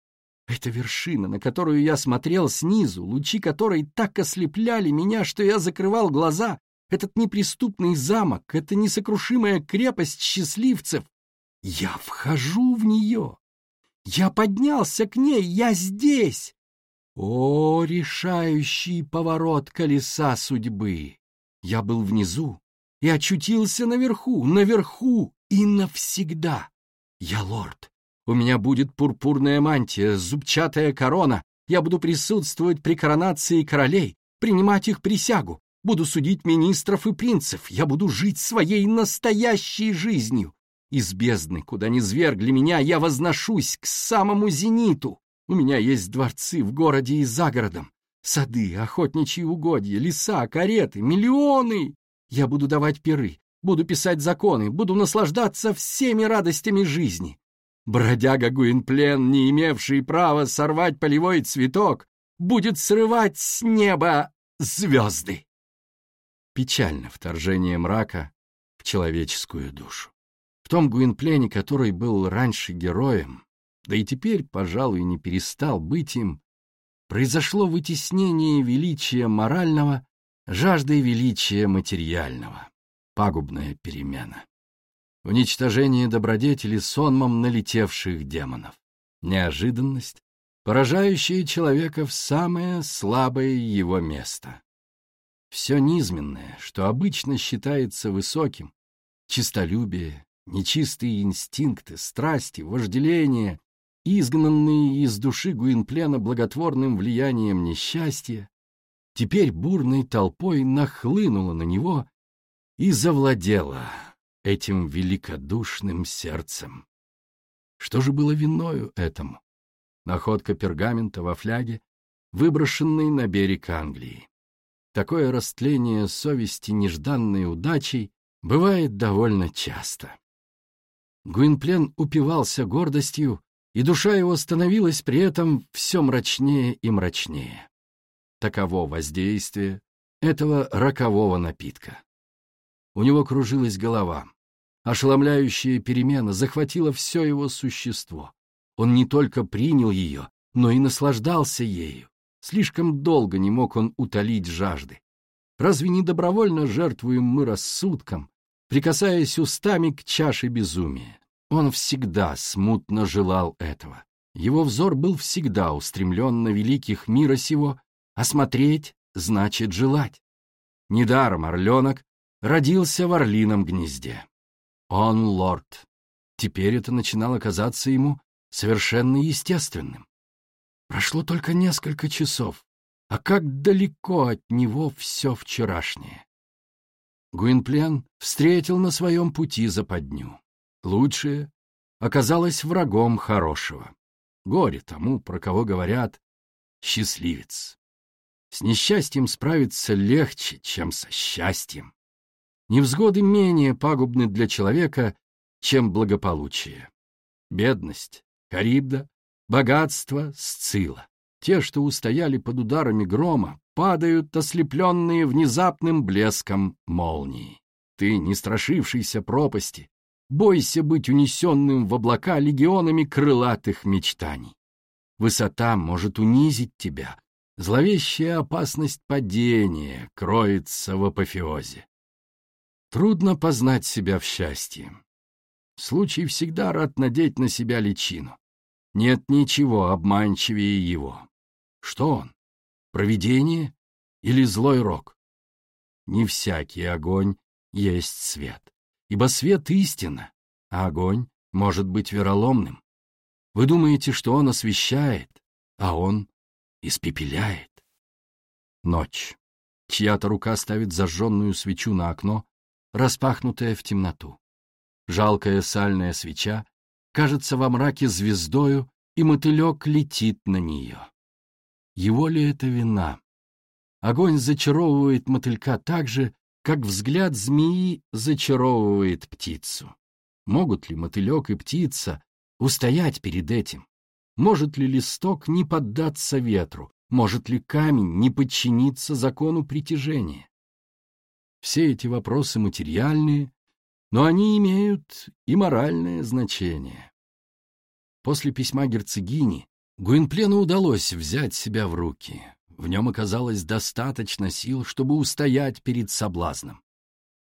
Это вершина, на которую я смотрел снизу, лучи которой так ослепляли меня, что я закрывал глаза. Этот неприступный замок, эта несокрушимая крепость счастливцев. Я вхожу в нее. Я поднялся к ней, я здесь. О, решающий поворот колеса судьбы! Я был внизу и очутился наверху, наверху и навсегда. Я лорд, у меня будет пурпурная мантия, зубчатая корона. Я буду присутствовать при коронации королей, принимать их присягу. Буду судить министров и принцев. Я буду жить своей настоящей жизнью. Из бездны, куда не звергли меня, я возношусь к самому зениту. У меня есть дворцы в городе и за городом. Сады, охотничьи угодья, леса, кареты, миллионы. Я буду давать перы, буду писать законы, буду наслаждаться всеми радостями жизни. Бродяга Гуинплен, не имевший права сорвать полевой цветок, будет срывать с неба звезды. Печально вторжение мрака в человеческую душу. В том Гуинплене, который был раньше героем, да и теперь, пожалуй, не перестал быть им, произошло вытеснение величия морального жаждой величия материального. Пагубная перемена уничтожение добродетели сонмом налетевших демонов, неожиданность, поражающая человека в самое слабое его место. Все низменное, что обычно считается высоким, чистолюбие, нечистые инстинкты, страсти, вожделение, изгнанные из души Гуинплена благотворным влиянием несчастья, теперь бурной толпой нахлынуло на него и завладело этим великодушным сердцем. Что же было виною этому? Находка пергамента во фляге, выброшенной на берег Англии. Такое растление совести нежданной удачей бывает довольно часто. Гуинплен упивался гордостью, и душа его становилась при этом все мрачнее и мрачнее. Таково воздействие этого рокового напитка. У него кружилась голова. Ошеломляющая перемена захватила все его существо. Он не только принял ее, но и наслаждался ею. Слишком долго не мог он утолить жажды. Разве не добровольно жертвуем мы рассудком, прикасаясь устами к чаше безумия? Он всегда смутно желал этого. Его взор был всегда устремлен на великих мира сего, а смотреть значит желать. Недаром орленок родился в орлином гнезде. Он лорд. Теперь это начинало казаться ему совершенно естественным. Прошло только несколько часов, а как далеко от него все вчерашнее. Гуинплен встретил на своем пути западню. Лучшее оказалось врагом хорошего. Горе тому, про кого говорят «счастливец». С несчастьем справиться легче, чем со счастьем. Невзгоды менее пагубны для человека, чем благополучие. Бедность, Карибда, богатство, Сцила. Те, что устояли под ударами грома, падают, ослепленные внезапным блеском молнии. Ты, не страшившийся пропасти, бойся быть унесенным в облака легионами крылатых мечтаний. Высота может унизить тебя, зловещая опасность падения кроется в апофеозе. Трудно познать себя в счастье. Случай всегда рад надеть на себя личину. Нет ничего обманчивее его. Что он? Провидение или злой рок? Не всякий огонь есть свет, ибо свет — истина, а огонь может быть вероломным. Вы думаете, что он освещает, а он испепеляет. Ночь. Чья-то рука ставит зажженную свечу на окно, распахнутое в темноту. Жалкая сальная свеча кажется во мраке звездою, и мотылек летит на нее. Его ли это вина? Огонь зачаровывает мотылька так же, как взгляд змеи зачаровывает птицу. Могут ли мотылек и птица устоять перед этим? Может ли листок не поддаться ветру? Может ли камень не подчиниться закону притяжения? Все эти вопросы материальные, но они имеют и моральное значение. После письма герцогини Гуинплену удалось взять себя в руки. В нем оказалось достаточно сил, чтобы устоять перед соблазном.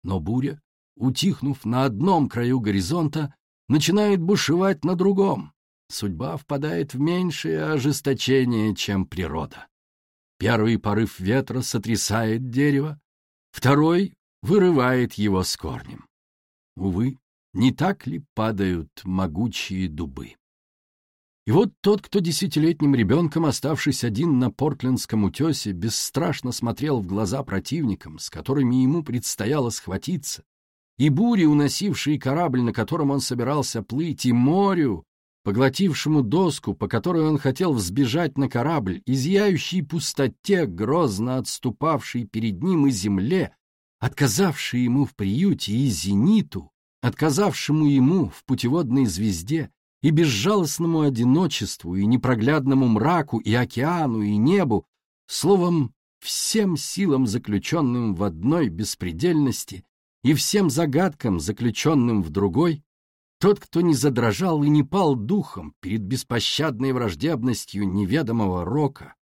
Но буря, утихнув на одном краю горизонта, начинает бушевать на другом. Судьба впадает в меньшее ожесточение, чем природа. Первый порыв ветра сотрясает дерево, второй вырывает его с корнем. Увы, не так ли падают могучие дубы? И вот тот, кто десятилетним ребенком, оставшись один на Портлендском утесе, бесстрашно смотрел в глаза противникам, с которыми ему предстояло схватиться, и бури, уносившие корабль, на котором он собирался плыть, и морю, поглотившему доску, по которой он хотел взбежать на корабль, и зияющей пустоте, грозно отступавшей перед ним и земле, отказавшей ему в приюте и зениту, отказавшему ему в путеводной звезде, и безжалостному одиночеству, и непроглядному мраку, и океану, и небу, словом, всем силам, заключенным в одной беспредельности, и всем загадкам, заключенным в другой, тот, кто не задрожал и не пал духом перед беспощадной враждебностью неведомого рока,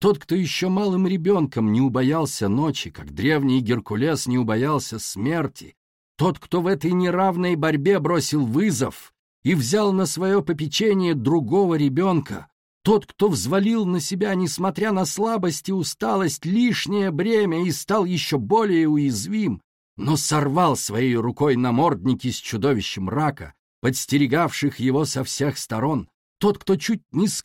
тот, кто еще малым ребенком не убоялся ночи, как древний Геркулес не убоялся смерти, тот, кто в этой неравной борьбе бросил вызов и взял на свое попечение другого ребенка, тот, кто взвалил на себя, несмотря на слабость и усталость, лишнее бремя и стал еще более уязвим, но сорвал своей рукой намордники с чудовищем рака, подстерегавших его со всех сторон, тот, кто чуть не с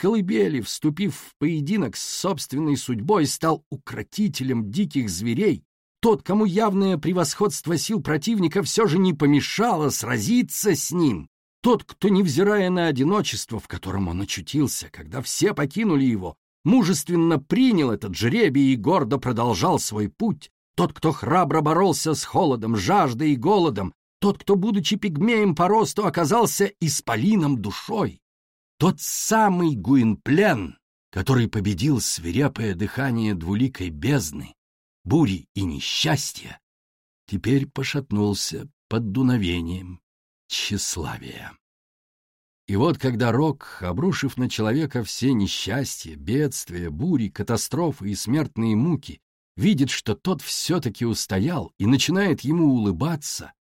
вступив в поединок с собственной судьбой, стал укротителем диких зверей, тот, кому явное превосходство сил противника все же не помешало сразиться с ним, тот, кто, невзирая на одиночество, в котором он очутился, когда все покинули его, мужественно принял этот жребий и гордо продолжал свой путь, тот, кто храбро боролся с холодом, жаждой и голодом, тот, кто, будучи пигмеем по росту, оказался исполином душой, тот самый Гуинплен, который победил свирепое дыхание двуликой бездны, бури и несчастья, теперь пошатнулся под дуновением тщеславия. И вот когда Рок, обрушив на человека все несчастья, бедствия, бури, катастрофы и смертные муки, видит, что тот все-таки устоял и начинает ему улыбаться,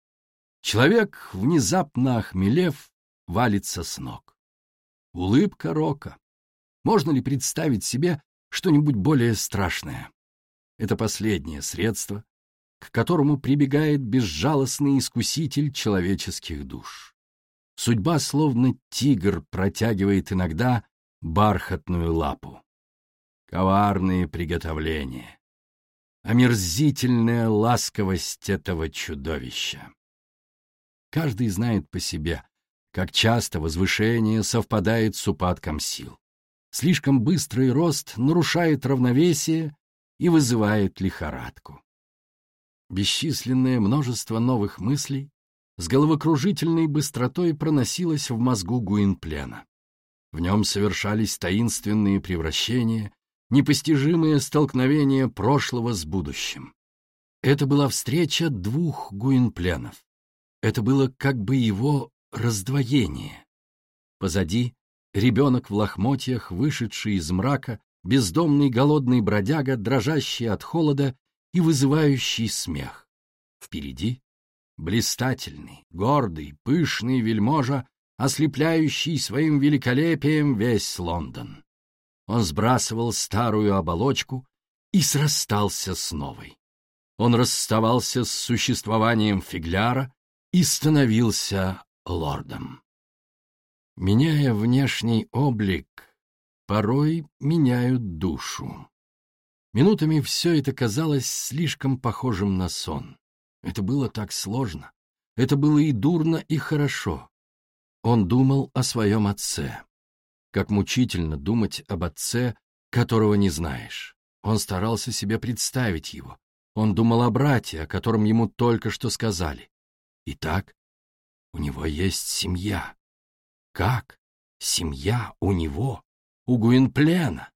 человек, внезапно охмелев, валится с ног. Улыбка Рока. Можно ли представить себе что-нибудь более страшное? Это последнее средство, к которому прибегает безжалостный искуситель человеческих душ. Судьба, словно тигр, протягивает иногда бархатную лапу. Коварные приготовления. Омерзительная ласковость этого чудовища. Каждый знает по себе, как часто возвышение совпадает с упадком сил. Слишком быстрый рост нарушает равновесие и вызывает лихорадку. Бесчисленное множество новых мыслей с головокружительной быстротой проносилось в мозгу Гуинплена. В нем совершались таинственные превращения, непостижимые столкновения прошлого с будущим. Это была встреча двух Гуинпленов. Это было как бы его раздвоение. Позади ребенок в лохмотьях, вышедший из мрака, бездомный голодный бродяга, дрожащий от холода и вызывающий смех. Впереди блистательный, гордый, пышный вельможа ослепляющий своим великолепием весь Лондон. Он сбрасывал старую оболочку и срастался с новой. Он расставался с существованием фигляра и становился лордом. Меняя внешний облик, порой меняют душу. Минутами все это казалось слишком похожим на сон. Это было так сложно. Это было и дурно, и хорошо. Он думал о своем отце. Как мучительно думать об отце, которого не знаешь. Он старался себе представить его. Он думал о брате, о котором ему только что сказали. Итак, у него есть семья. Как? Семья у него? У Гуинплена?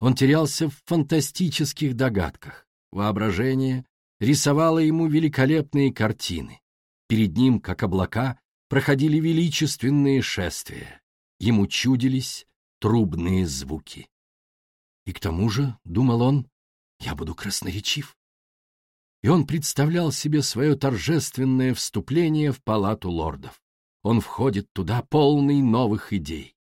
Он терялся в фантастических догадках. Воображение рисовало ему великолепные картины. Перед ним, как облака, проходили величественные шествия. Ему чудились трубные звуки. И к тому же, — думал он, — я буду красноречив. И он представлял себе свое торжественное вступление в палату лордов. Он входит туда полный новых идей.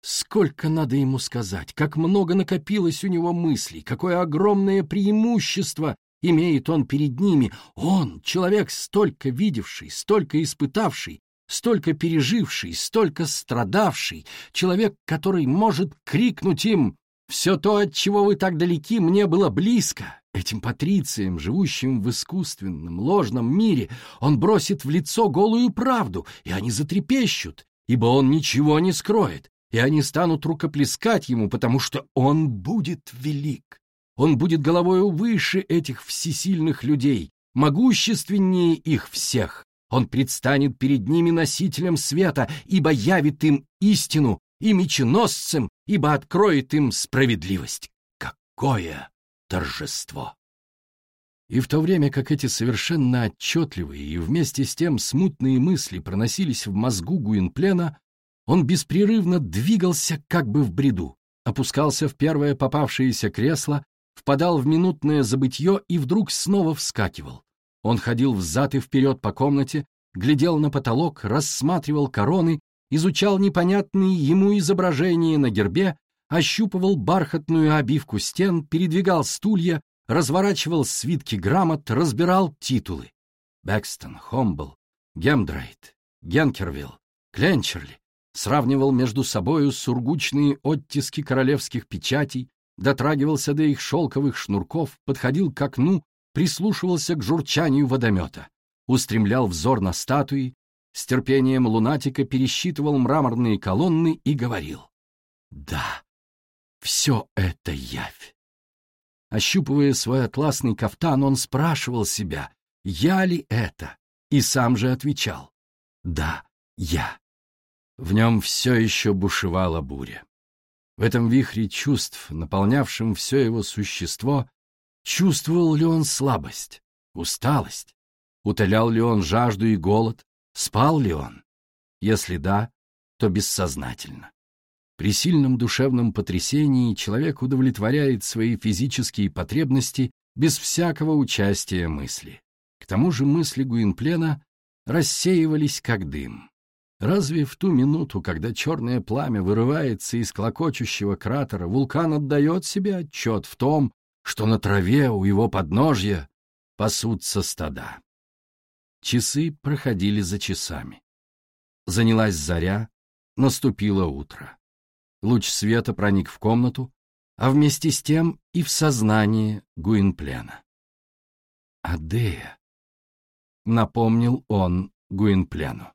Сколько надо ему сказать, как много накопилось у него мыслей, какое огромное преимущество имеет он перед ними. Он, человек столько видевший, столько испытавший, столько переживший, столько страдавший, человек, который может крикнуть им «Все то, от чего вы так далеки, мне было близко». Этим патрициям, живущим в искусственном, ложном мире, он бросит в лицо голую правду, и они затрепещут, ибо он ничего не скроет, и они станут рукоплескать ему, потому что он будет велик. Он будет головою выше этих всесильных людей, могущественнее их всех. Он предстанет перед ними носителем света, ибо явит им истину, и меченосцем, ибо откроет им справедливость. Какое торжество! И в то время как эти совершенно отчетливые и вместе с тем смутные мысли проносились в мозгу Гуинплена, он беспрерывно двигался как бы в бреду, опускался в первое попавшееся кресло, впадал в минутное забытье и вдруг снова вскакивал. Он ходил взад и вперед по комнате, глядел на потолок, рассматривал короны, изучал непонятные ему изображения на гербе, ощупывал бархатную обивку стен, передвигал стулья, разворачивал свитки грамот, разбирал титулы. Бэкстон, Хомбл, Гемдрайт, Генкервилл, Кленчерли сравнивал между собою сургучные оттиски королевских печатей, дотрагивался до их шелковых шнурков, подходил к окну, прислушивался к журчанию водомета, устремлял взор на статуи, с терпением лунатика пересчитывал мраморные колонны и говорил «Да, все это явь». Ощупывая свой атласный кафтан, он спрашивал себя, я ли это, и сам же отвечал «Да, я». В нем все еще бушевала буря. В этом вихре чувств, наполнявшем все его существо, чувствовал ли он слабость, усталость, утолял ли он жажду и голод, спал ли он? Если да, то бессознательно. При сильном душевном потрясении человек удовлетворяет свои физические потребности без всякого участия мысли. К тому же мысли Гуинплена рассеивались как дым. Разве в ту минуту, когда черное пламя вырывается из клокочущего кратера, вулкан отдает себе отчет в том, что на траве у его подножья пасутся стада? Часы проходили за часами. Занялась заря, наступило утро. Луч света проник в комнату, а вместе с тем и в сознание Гуинплена. «Адея», — напомнил он Гуинплену.